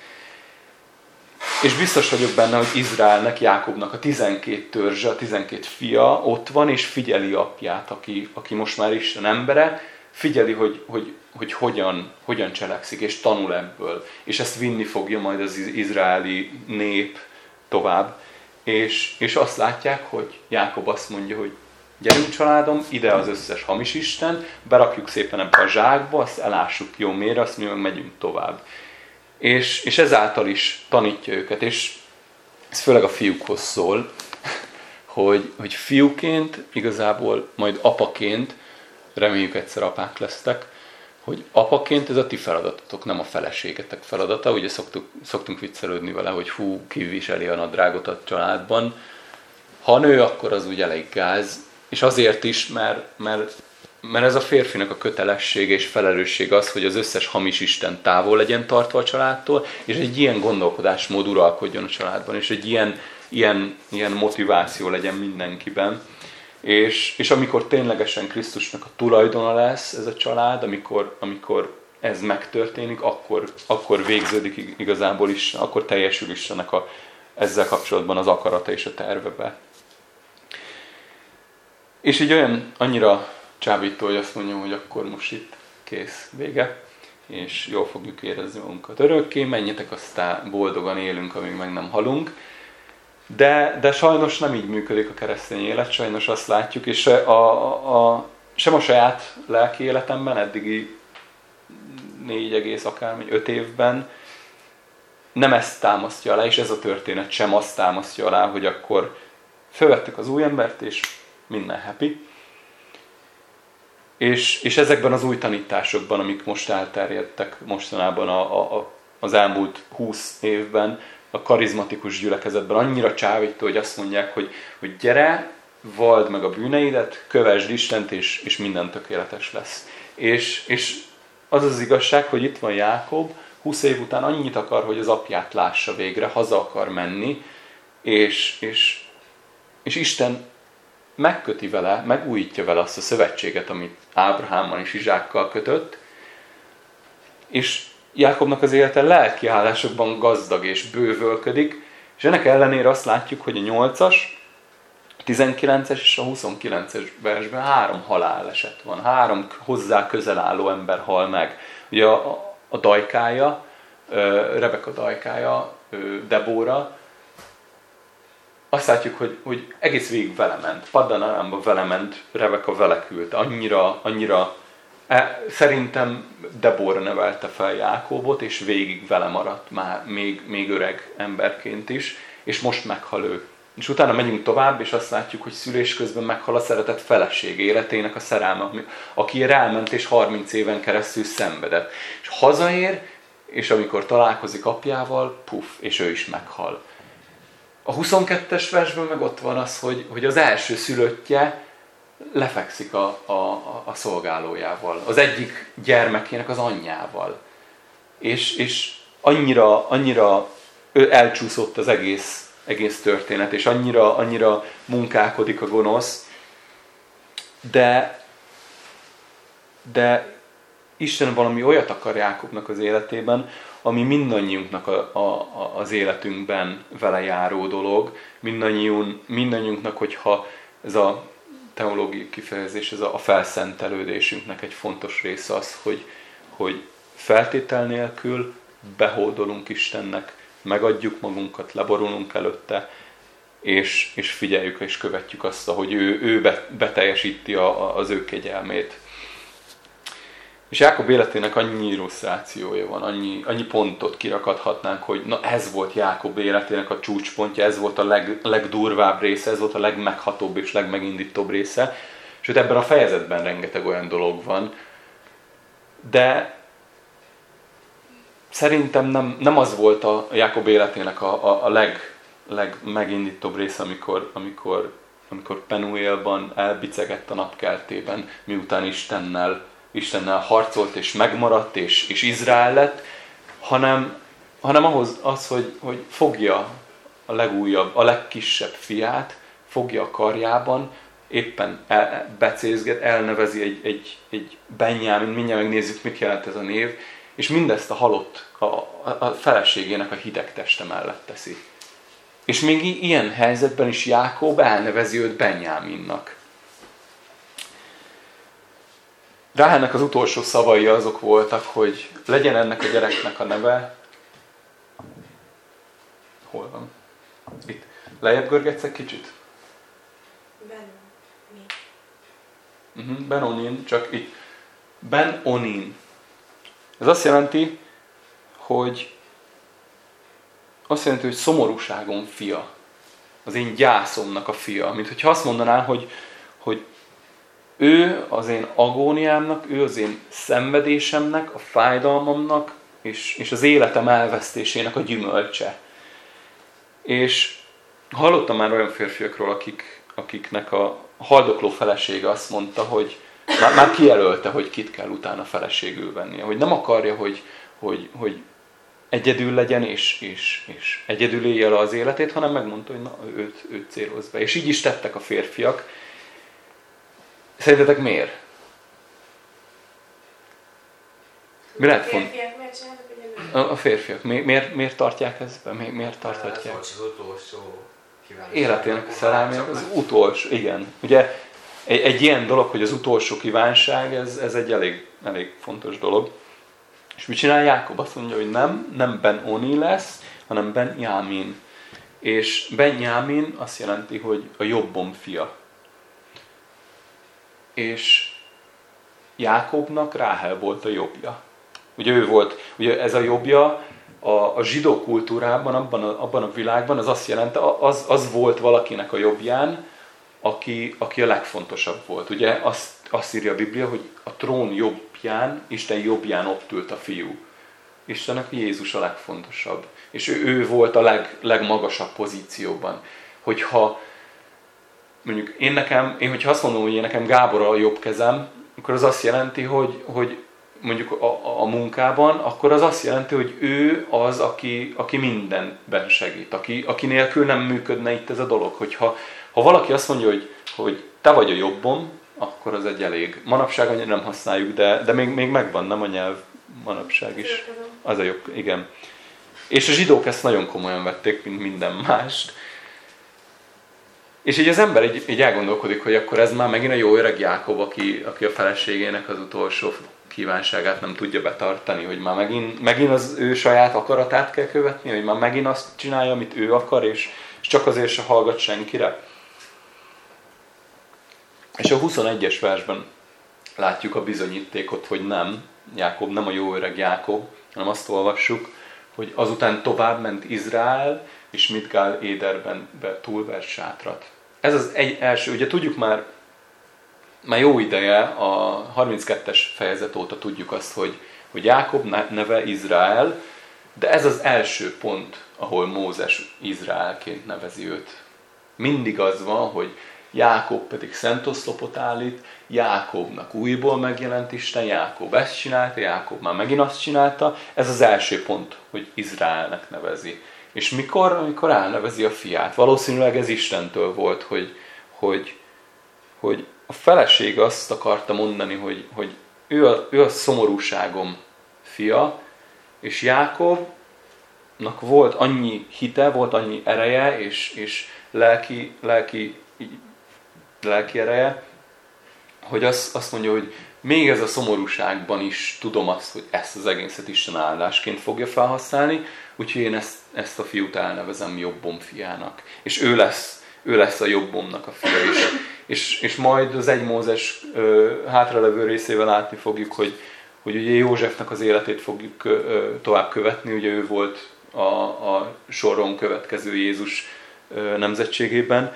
És biztos vagyok benne, hogy Izraelnek, Jákobnak a 12 törzse, a 12 fia ott van, és figyeli apját, aki, aki most már Isten embere, figyeli, hogy, hogy, hogy hogyan, hogyan cselekszik, és tanul ebből. És ezt vinni fogja majd az izraeli nép tovább. És, és azt látják, hogy Jákob azt mondja, hogy gyerünk családom, ide az összes hamis Isten, berakjuk szépen ebbe a zsákba, azt elássuk jó mélyre, azt mi meg megyünk tovább és, és ezáltal is tanítja őket, és ez főleg a fiúkhoz szól, hogy, hogy fiúként, igazából majd apaként, reméljük egyszer apák lesztek, hogy apaként ez a ti feladatotok, nem a feleségetek feladata. Ugye szoktuk, szoktunk viccelődni vele, hogy hú, kiviseli a nadrágot a családban. Ha nő, akkor az úgy elég gáz, és azért is, mert, mert mert ez a férfinak a kötelesség és felelősség az, hogy az összes hamis Isten távol legyen tartva a családtól, és egy ilyen gondolkodásmód uralkodjon a családban, és egy ilyen, ilyen, ilyen motiváció legyen mindenkiben. És, és amikor ténylegesen Krisztusnak a tulajdona lesz ez a család, amikor, amikor ez megtörténik, akkor, akkor végződik igazából is, akkor teljesül Istennek a, ezzel kapcsolatban az akarata és a tervebe. És így olyan annyira csábító, hogy azt mondjam, hogy akkor most itt kész, vége, és jól fogjuk érezni magunkat örökké, menjetek, aztán boldogan élünk, amíg meg nem halunk. De, de sajnos nem így működik a keresztény élet, sajnos azt látjuk, és a, a, a, sem a saját lelki életemben, eddigi négy egész akármi, öt évben nem ezt támasztja alá, és ez a történet sem azt támasztja alá, hogy akkor fölvettük az új embert, és minden happy, és, és ezekben az új tanításokban, amik most elterjedtek mostanában a, a, az elmúlt 20 évben, a karizmatikus gyülekezetben annyira csábító, hogy azt mondják, hogy, hogy gyere, vald meg a bűneidet, kövesd Istent, és, és minden tökéletes lesz. És, és az az igazság, hogy itt van Jákob, 20 év után annyit akar, hogy az apját lássa végre, haza akar menni, és, és, és Isten megköti vele, megújítja vele azt a szövetséget, amit Ábrahámmal és Izsákkal kötött, és Jákobnak az élete lelkiállásokban gazdag és bővölködik, és ennek ellenére azt látjuk, hogy a 8-as, 19-es és a 29-es versben három haláleset van, három hozzá közel álló ember hal meg. Ugye a, a dajkája, Rebeka dajkája, Debóra, azt látjuk, hogy, hogy egész végig vele ment. Paddan vele ment, Rebeka vele küldte. Annyira, annyira szerintem Debora nevelte fel Jákóbot, és végig vele maradt már még, még öreg emberként is, és most meghal ő. És utána megyünk tovább, és azt látjuk, hogy szülés közben meghal a szeretett feleség életének a szerelme, aki elment és 30 éven keresztül szenvedett. És hazaér, és amikor találkozik apjával, puf, és ő is meghal. A 22-es versben meg ott van az, hogy, hogy az első szülöttje lefekszik a, a, a szolgálójával, az egyik gyermekének az anyjával. És, és annyira, annyira elcsúszott az egész, egész történet, és annyira, annyira munkálkodik a gonosz, de, de Isten valami olyat akar Jákobnak az életében, ami mindannyiunknak a, a, az életünkben vele járó dolog, mindannyiunk, mindannyiunknak, hogyha ez a teológiai kifejezés, ez a, a felszentelődésünknek egy fontos része az, hogy, hogy feltétel nélkül behódolunk Istennek, megadjuk magunkat, leborulunk előtte, és, és figyeljük és követjük azt, hogy ő, ő beteljesíti a, az ő kegyelmét. És Jákob életének annyi illusztrációja van, annyi, annyi pontot kirakadhatnánk, hogy na ez volt Jákob életének a csúcspontja, ez volt a leg, legdurvább része, ez volt a legmeghatóbb és legmegindítóbb része. Sőt, ebben a fejezetben rengeteg olyan dolog van. De szerintem nem, nem az volt a Jákob életének a, a, a leg, legmegindítóbb része, amikor, amikor, amikor Penuelban elbicegett a napkeltében, miután Istennel Istennel harcolt és megmaradt és, és Izrael lett, hanem, hanem ahhoz az, hogy, hogy fogja a legújabb, a legkisebb fiát, fogja a karjában, éppen el, becézget, elnevezi egy, egy, egy Benjamin, mindjárt megnézzük, mit jelent ez a név, és mindezt a halott, a, a, feleségének a hideg teste mellett teszi. És még ilyen helyzetben is Jákob elnevezi őt Benjaminnak. Ráhelnek az utolsó szavai azok voltak, hogy legyen ennek a gyereknek a neve. Hol van? Itt. Lejjebb görgetsz egy kicsit? Uh-huh, Benonin, csak itt. Ben-onin. Ez azt jelenti, hogy azt jelenti, hogy szomorúságom fia. Az én gyászomnak a fia. Mint hogyha azt mondaná, hogy, hogy ő az én agóniámnak, ő az én szenvedésemnek, a fájdalmamnak, és, és az életem elvesztésének a gyümölcse. És hallottam már olyan férfiakról, akik, akiknek a haldokló felesége azt mondta, hogy már, már kijelölte, hogy kit kell utána feleségül vennie. Hogy nem akarja, hogy, hogy, hogy egyedül legyen, és, és, és egyedül élje az életét, hanem megmondta, hogy na, őt, őt céloz be. És így is tettek a férfiak. Szerintetek miért? Mi lehet font? A, a férfiak. Mi, miért, miért tartják ezt be? Mi, miért tarthatják? Ez az utolsó Életének szerelmének az utolsó, igen. Ugye egy, egy ilyen dolog, hogy az utolsó kívánság, ez, ez egy elég, elég fontos dolog. És mit csinál Jákob? Azt mondja, hogy nem, nem Ben Oni lesz, hanem Ben Jámin. És Ben Jámin azt jelenti, hogy a jobbom fia. És Jákobnak Ráhel volt a jobbja. Ugye ő volt, ugye ez a jobbja a, a zsidó kultúrában, abban a, abban a világban, az azt jelenti, az, az volt valakinek a jobbján, aki, aki a legfontosabb volt. Ugye azt, azt írja a Biblia, hogy a trón jobbján, Isten jobbján ott ült a fiú. Istennek Jézus a legfontosabb. És ő, ő volt a leg, legmagasabb pozícióban. Hogyha mondjuk én nekem, én hogyha azt mondom, hogy én nekem Gábor a jobb kezem, akkor az azt jelenti, hogy, hogy mondjuk a, a munkában, akkor az azt jelenti, hogy ő az, aki, aki mindenben segít, aki, aki nélkül nem működne itt ez a dolog. Hogyha ha valaki azt mondja, hogy, hogy te vagy a jobbom, akkor az egy elég. Manapság annyira nem használjuk, de, de még, még megvan, nem a nyelv manapság is. Az a jobb, igen. És a zsidók ezt nagyon komolyan vették, mint minden mást. És így az ember így, így elgondolkodik, hogy akkor ez már megint a jó öreg Jákob, aki, aki a feleségének az utolsó kívánságát nem tudja betartani, hogy már megint, megint az ő saját akaratát kell követni, hogy már megint azt csinálja, amit ő akar, és, és csak azért se hallgat senkire. És a 21-es versben látjuk a bizonyítékot, hogy nem, Jákob nem a jó öreg Jákob, hanem azt olvassuk, hogy azután tovább ment Izrael, és Midgál Éderben be túlvert sátrat. Ez az egy első, ugye tudjuk már, már jó ideje, a 32-es fejezet óta tudjuk azt, hogy, hogy Jákob neve Izrael, de ez az első pont, ahol Mózes Izraelként nevezi őt. Mindig az van, hogy Jákob pedig szent oszlopot állít, Jákobnak újból megjelent Isten, Jákob ezt csinálta, Jákob már megint azt csinálta. Ez az első pont, hogy Izraelnek nevezi. És mikor? Amikor elnevezi a fiát. Valószínűleg ez Istentől volt, hogy, hogy, hogy a feleség azt akarta mondani, hogy, hogy ő, a, ő a szomorúságom fia, és Jákobnak volt annyi hite, volt annyi ereje, és, és lelki, lelki lelki ereje, hogy azt, azt mondja, hogy még ez a szomorúságban is tudom azt, hogy ezt az egészet Isten áldásként fogja felhasználni, úgyhogy én ezt, ezt a fiút elnevezem jobbom fiának. És ő lesz, ő lesz a jobbomnak a fia is. És, és majd az egy Mózes hátralevő részével látni fogjuk, hogy, hogy ugye Józsefnek az életét fogjuk ö, tovább követni, ugye ő volt a, a soron következő Jézus ö, nemzetségében,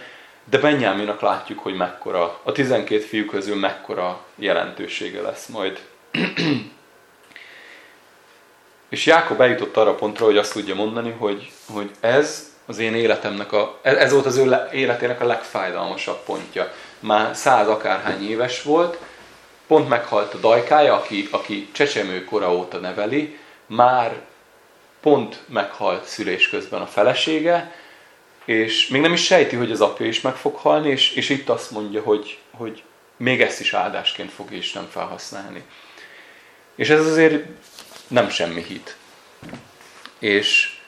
de Benyáminak látjuk, hogy mekkora, a 12 fiú közül mekkora jelentősége lesz majd. És Jákob eljutott arra pontra, hogy azt tudja mondani, hogy, hogy ez az én életemnek a, ez volt az ő életének a legfájdalmasabb pontja. Már száz akárhány éves volt, pont meghalt a dajkája, aki, aki csecsemő kora óta neveli, már pont meghal szülés közben a felesége, és még nem is sejti, hogy az apja is meg fog halni, és, és itt azt mondja, hogy, hogy még ezt is áldásként fogja Isten felhasználni. És ez azért nem semmi hit. És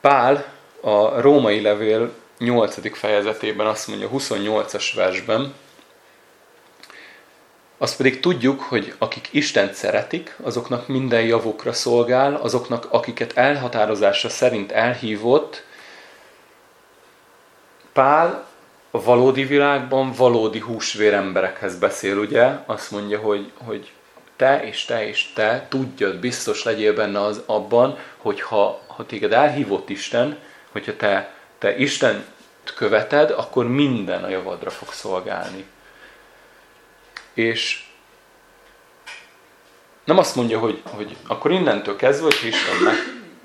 Pál a római levél 8. fejezetében azt mondja, 28-as versben, azt pedig tudjuk, hogy akik Istent szeretik, azoknak minden javukra szolgál, azoknak, akiket elhatározása szerint elhívott, Pál a valódi világban valódi húsvér emberekhez beszél, ugye? Azt mondja, hogy, hogy te és te és te tudjad, biztos legyél benne az abban, hogy ha, ha téged elhívott Isten, hogyha te, te Isten követed, akkor minden a javadra fog szolgálni. És nem azt mondja, hogy, hogy akkor innentől kezdve, hogy Isten, meg,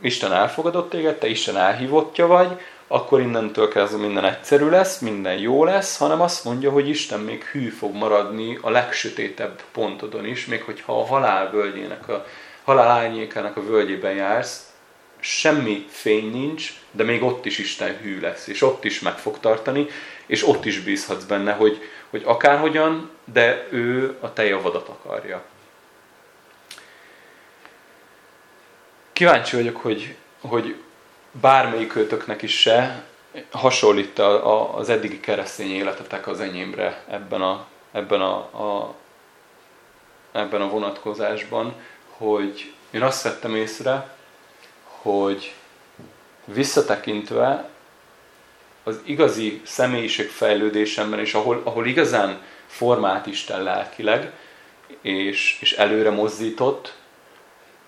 Isten elfogadott téged, te Isten elhívottja vagy, akkor innentől kezdve minden egyszerű lesz, minden jó lesz, hanem azt mondja, hogy Isten még hű fog maradni a legsötétebb pontodon is, még hogyha a halál völgyének, a halál árnyékának a völgyében jársz, semmi fény nincs, de még ott is Isten hű lesz, és ott is meg fog tartani, és ott is bízhatsz benne, hogy, hogy akárhogyan, de ő a te javadat akarja. Kíváncsi vagyok, hogy, hogy bármelyik őtöknek is se hasonlít a, a, az eddigi keresztény életetek az enyémre ebben a, ebben a, a, ebben a vonatkozásban, hogy én azt vettem észre, hogy visszatekintve az igazi személyiségfejlődésemben, és ahol, ahol igazán formált Isten lelkileg, és, és előre mozdított,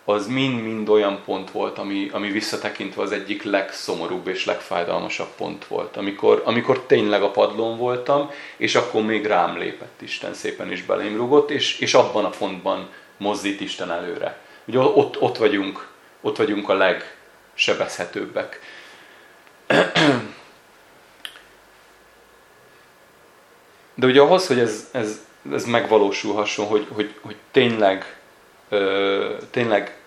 az mind-mind olyan pont volt, ami, ami visszatekintve az egyik legszomorúbb és legfájdalmasabb pont volt. Amikor, amikor tényleg a padlón voltam, és akkor még rám lépett Isten, szépen is belém rugott, és, és abban a pontban mozdít Isten előre. Ugye ott, ott, vagyunk, ott vagyunk a legsebezhetőbbek. De ugye ahhoz, hogy ez, ez, ez megvalósulhasson, hogy, hogy, hogy tényleg, tényleg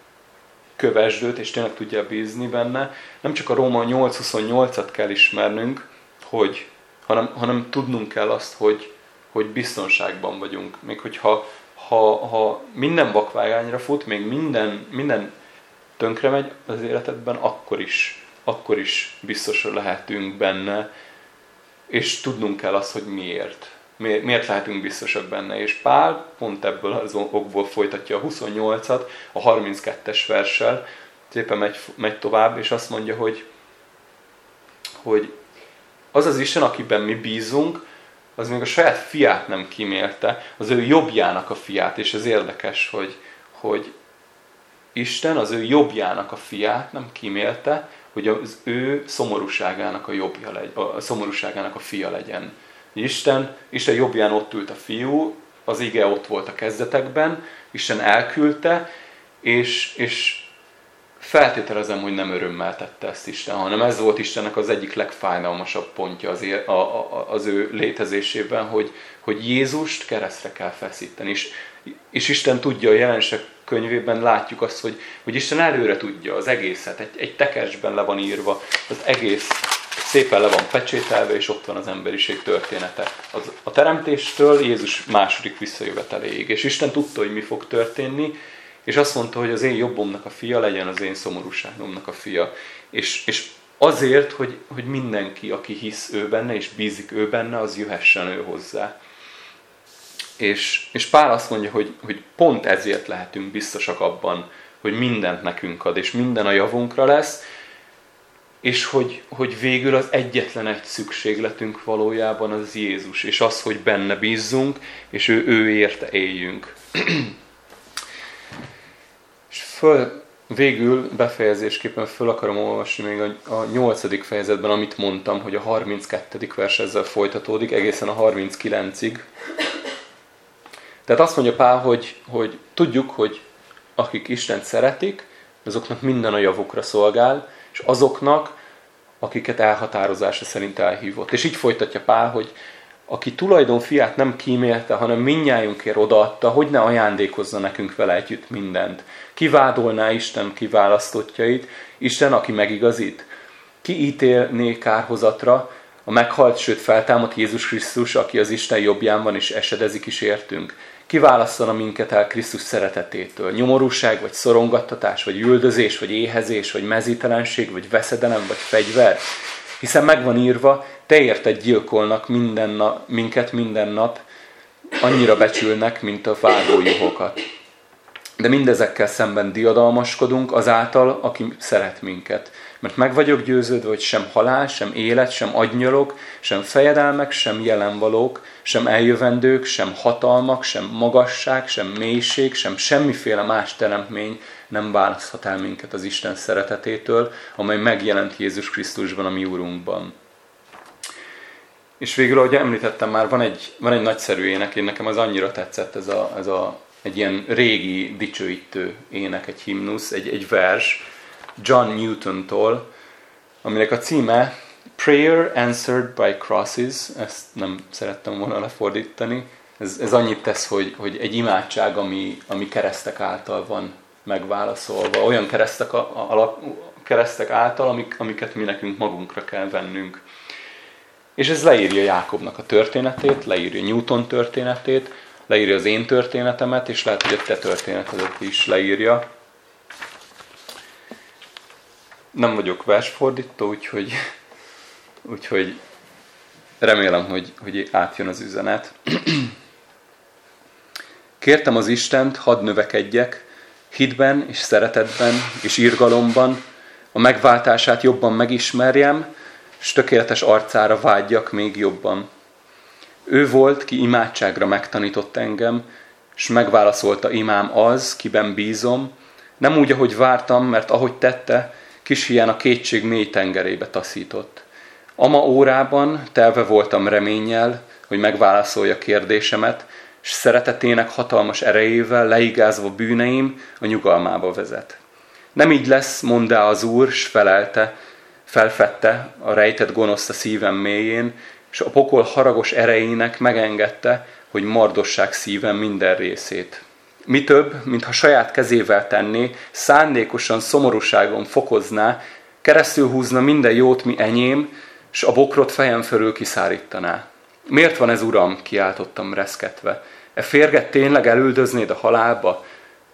kövesd őt, és tényleg tudja bízni benne, nem csak a Róma 8.28-at kell ismernünk, hogy, hanem, hanem tudnunk kell azt, hogy, hogy biztonságban vagyunk. Még hogyha ha, ha minden vakvágányra fut, még minden, minden tönkre megy az életedben, akkor is, akkor is biztosan lehetünk benne, és tudnunk kell azt, hogy miért. Miért lehetünk biztosak benne? És Pál pont ebből az okból folytatja a 28-at, a 32-es verssel, szépen megy, megy tovább, és azt mondja, hogy, hogy az az Isten, akiben mi bízunk, az még a saját fiát nem kímélte, az ő jobbjának a fiát, és ez érdekes, hogy, hogy Isten az ő jobbjának a fiát nem kímélte, hogy az ő szomorúságának a jobbja legyen, a szomorúságának a fia legyen. Isten, Isten jobbján ott ült a fiú, az ige ott volt a kezdetekben, Isten elküldte, és, és feltételezem, hogy nem örömmel tette ezt Isten, hanem ez volt Istennek az egyik legfájdalmasabb pontja az, a, a, az ő létezésében, hogy, hogy Jézust keresztre kell feszíteni. És, és Isten tudja, a jelenség könyvében látjuk azt, hogy, hogy Isten előre tudja az egészet. Egy, egy tekercsben le van írva az egész szépen le van pecsételve, és ott van az emberiség története. Az, a teremtéstől Jézus második visszajöveteléig. És Isten tudta, hogy mi fog történni, és azt mondta, hogy az én jobbomnak a fia legyen az én szomorúságomnak a fia. És, és azért, hogy, hogy mindenki, aki hisz ő benne, és bízik ő benne, az jöhessen ő hozzá. És, és Pál azt mondja, hogy, hogy pont ezért lehetünk biztosak abban, hogy mindent nekünk ad, és minden a javunkra lesz, és hogy, hogy végül az egyetlen egy szükségletünk valójában az Jézus, és az, hogy benne bízzunk, és ő, ő érte éljünk. és föl, végül befejezésképpen föl akarom olvasni még a, a 8. fejezetben, amit mondtam, hogy a 32. vers ezzel folytatódik, egészen a 39-ig. Tehát azt mondja Pál, hogy, hogy tudjuk, hogy akik Istent szeretik, azoknak minden a javukra szolgál, és azoknak, akiket elhatározása szerint elhívott. És így folytatja Pál, hogy aki tulajdon fiát nem kímélte, hanem minnyájunkért odaadta, hogy ne ajándékozza nekünk vele együtt mindent. Ki vádolná Isten kiválasztottjait, Isten, aki megigazít? Ki ítélné kárhozatra a meghalt, sőt feltámadt Jézus Krisztus, aki az Isten jobbján van és esedezik is értünk? Kiválasztana minket el Krisztus szeretetétől? Nyomorúság, vagy szorongattatás, vagy üldözés, vagy éhezés, vagy mezítelenség, vagy veszedelem, vagy fegyver? Hiszen megvan írva, te érted gyilkolnak minden nap, minket minden nap, annyira becsülnek, mint a vágójuhokat. De mindezekkel szemben diadalmaskodunk azáltal, aki szeret minket. Mert meg vagyok győződve, hogy sem halál, sem élet, sem agynyalok, sem fejedelmek, sem jelenvalók, sem eljövendők, sem hatalmak, sem magasság, sem mélység, sem semmiféle más teremtmény nem választhat el minket az Isten szeretetétől, amely megjelent Jézus Krisztusban, a mi Úrunkban. És végül, ahogy említettem már, van egy, van egy nagyszerű ének, én nekem az annyira tetszett, ez a, ez a egy ilyen régi dicsőítő ének, egy himnusz, egy, egy vers John Newton-tól, aminek a címe Prayer Answered by Crosses, ezt nem szerettem volna lefordítani, ez, ez annyit tesz, hogy, hogy egy imádság, ami, ami keresztek által van megválaszolva, olyan keresztek, a, a, keresztek által, amik, amiket mi nekünk magunkra kell vennünk. És ez leírja Jákobnak a történetét, leírja Newton történetét, leírja az én történetemet, és lehet, hogy a te történetedet is leírja. Nem vagyok versfordító, úgyhogy, úgyhogy remélem, hogy, hogy átjön az üzenet. Kértem az Istent, hadd növekedjek, hitben és szeretetben és irgalomban, a megváltását jobban megismerjem, és tökéletes arcára vágyjak még jobban. Ő volt, ki imádságra megtanított engem, és megválaszolta imám az, kiben bízom, nem úgy, ahogy vártam, mert ahogy tette, kis hián a kétség mély tengerébe taszított. Ama órában telve voltam reménnyel, hogy megválaszolja kérdésemet, és szeretetének hatalmas erejével leigázva bűneim a nyugalmába vezet. Nem így lesz, mondá az Úr, s felelte, felfedte a rejtett gonoszt a szívem mélyén, és a pokol haragos erejének megengedte, hogy mardosság szívem minden részét. Mi több, mintha saját kezével tenné, szándékosan szomorúságon fokozná, keresztül húzna minden jót, mi enyém, és a bokrot fejem fölül kiszárítaná. Miért van ez, uram? kiáltottam reszketve. E férget tényleg elüldöznéd a halálba?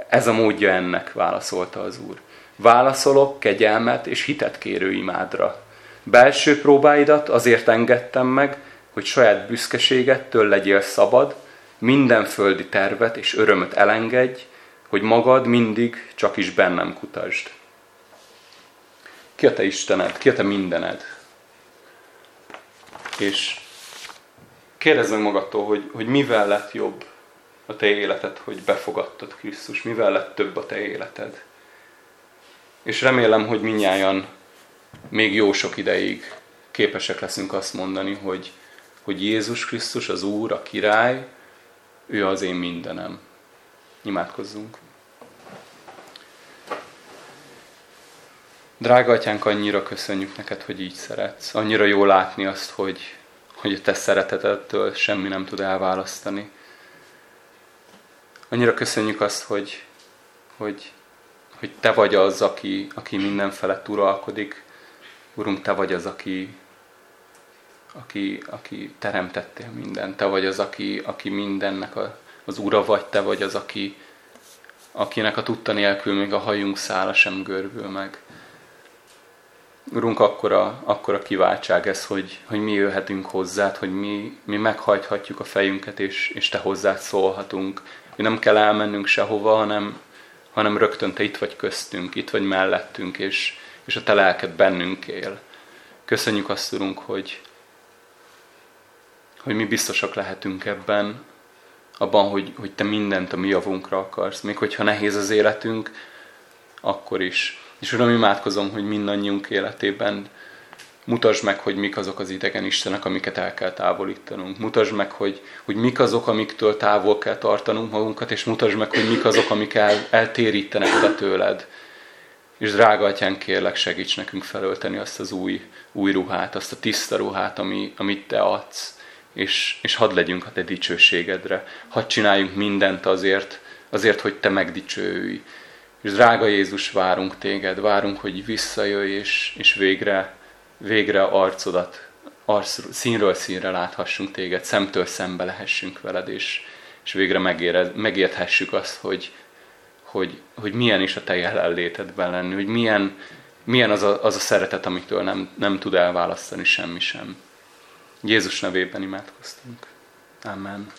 Ez a módja ennek, válaszolta az úr. Válaszolok kegyelmet és hitet kérő imádra. Belső próbáidat azért engedtem meg, hogy saját büszkeségettől legyél szabad, minden földi tervet és örömöt elengedj, hogy magad mindig csak is bennem kutasd. Ki a te Istened, ki a te mindened? És kérdezd meg magadtól, hogy, hogy mivel lett jobb a te életed, hogy befogadtad Krisztus, mivel lett több a te életed. És remélem, hogy minnyáján még jó sok ideig képesek leszünk azt mondani, hogy, hogy Jézus Krisztus az Úr, a király, ő az én mindenem. Imádkozzunk. Drága atyánk, annyira köszönjük neked, hogy így szeretsz. Annyira jó látni azt, hogy, hogy a te szeretetettől semmi nem tud elválasztani. Annyira köszönjük azt, hogy, hogy, hogy te vagy az, aki, aki minden felett uralkodik, Urunk, Te vagy az, aki, aki, aki teremtettél mindent. Te vagy az, aki, aki mindennek a, az ura vagy. Te vagy az, aki, akinek a tudta nélkül még a hajunk szála sem görbül meg. Urunk, akkora, akkora kiváltság ez, hogy, hogy mi jöhetünk hozzád, hogy mi, mi meghajthatjuk a fejünket, és, és Te hozzád szólhatunk. Mi nem kell elmennünk sehova, hanem, hanem rögtön Te itt vagy köztünk, itt vagy mellettünk, és, és a te lelked bennünk él. Köszönjük azt, Urunk, hogy, hogy mi biztosak lehetünk ebben, abban, hogy, hogy te mindent a mi javunkra akarsz. Még hogyha nehéz az életünk, akkor is. És Uram, imádkozom, hogy mindannyiunk életében mutasd meg, hogy mik azok az idegen Istenek, amiket el kell távolítanunk. Mutasd meg, hogy, hogy mik azok, amiktől távol kell tartanunk magunkat, és mutasd meg, hogy mik azok, amik el, eltérítenek oda tőled. És drága atyán, kérlek, segíts nekünk felölteni azt az új, új ruhát, azt a tiszta ruhát, ami, amit te adsz. És, és hadd legyünk a Te dicsőségedre. Hadd csináljunk mindent azért, azért, hogy Te megdicsőülj. És drága Jézus, várunk Téged, várunk, hogy visszajöjj, és, és végre, végre arcodat, arc, színről színre láthassunk Téged, szemtől szembe lehessünk veled, és, és végre megéred, megérthessük azt, hogy, hogy, hogy milyen is a Te jelenlétedben lenni, hogy milyen, milyen az, a, az a szeretet, amitől nem, nem tud elválasztani semmi sem. Jézus nevében imádkoztunk. Amen.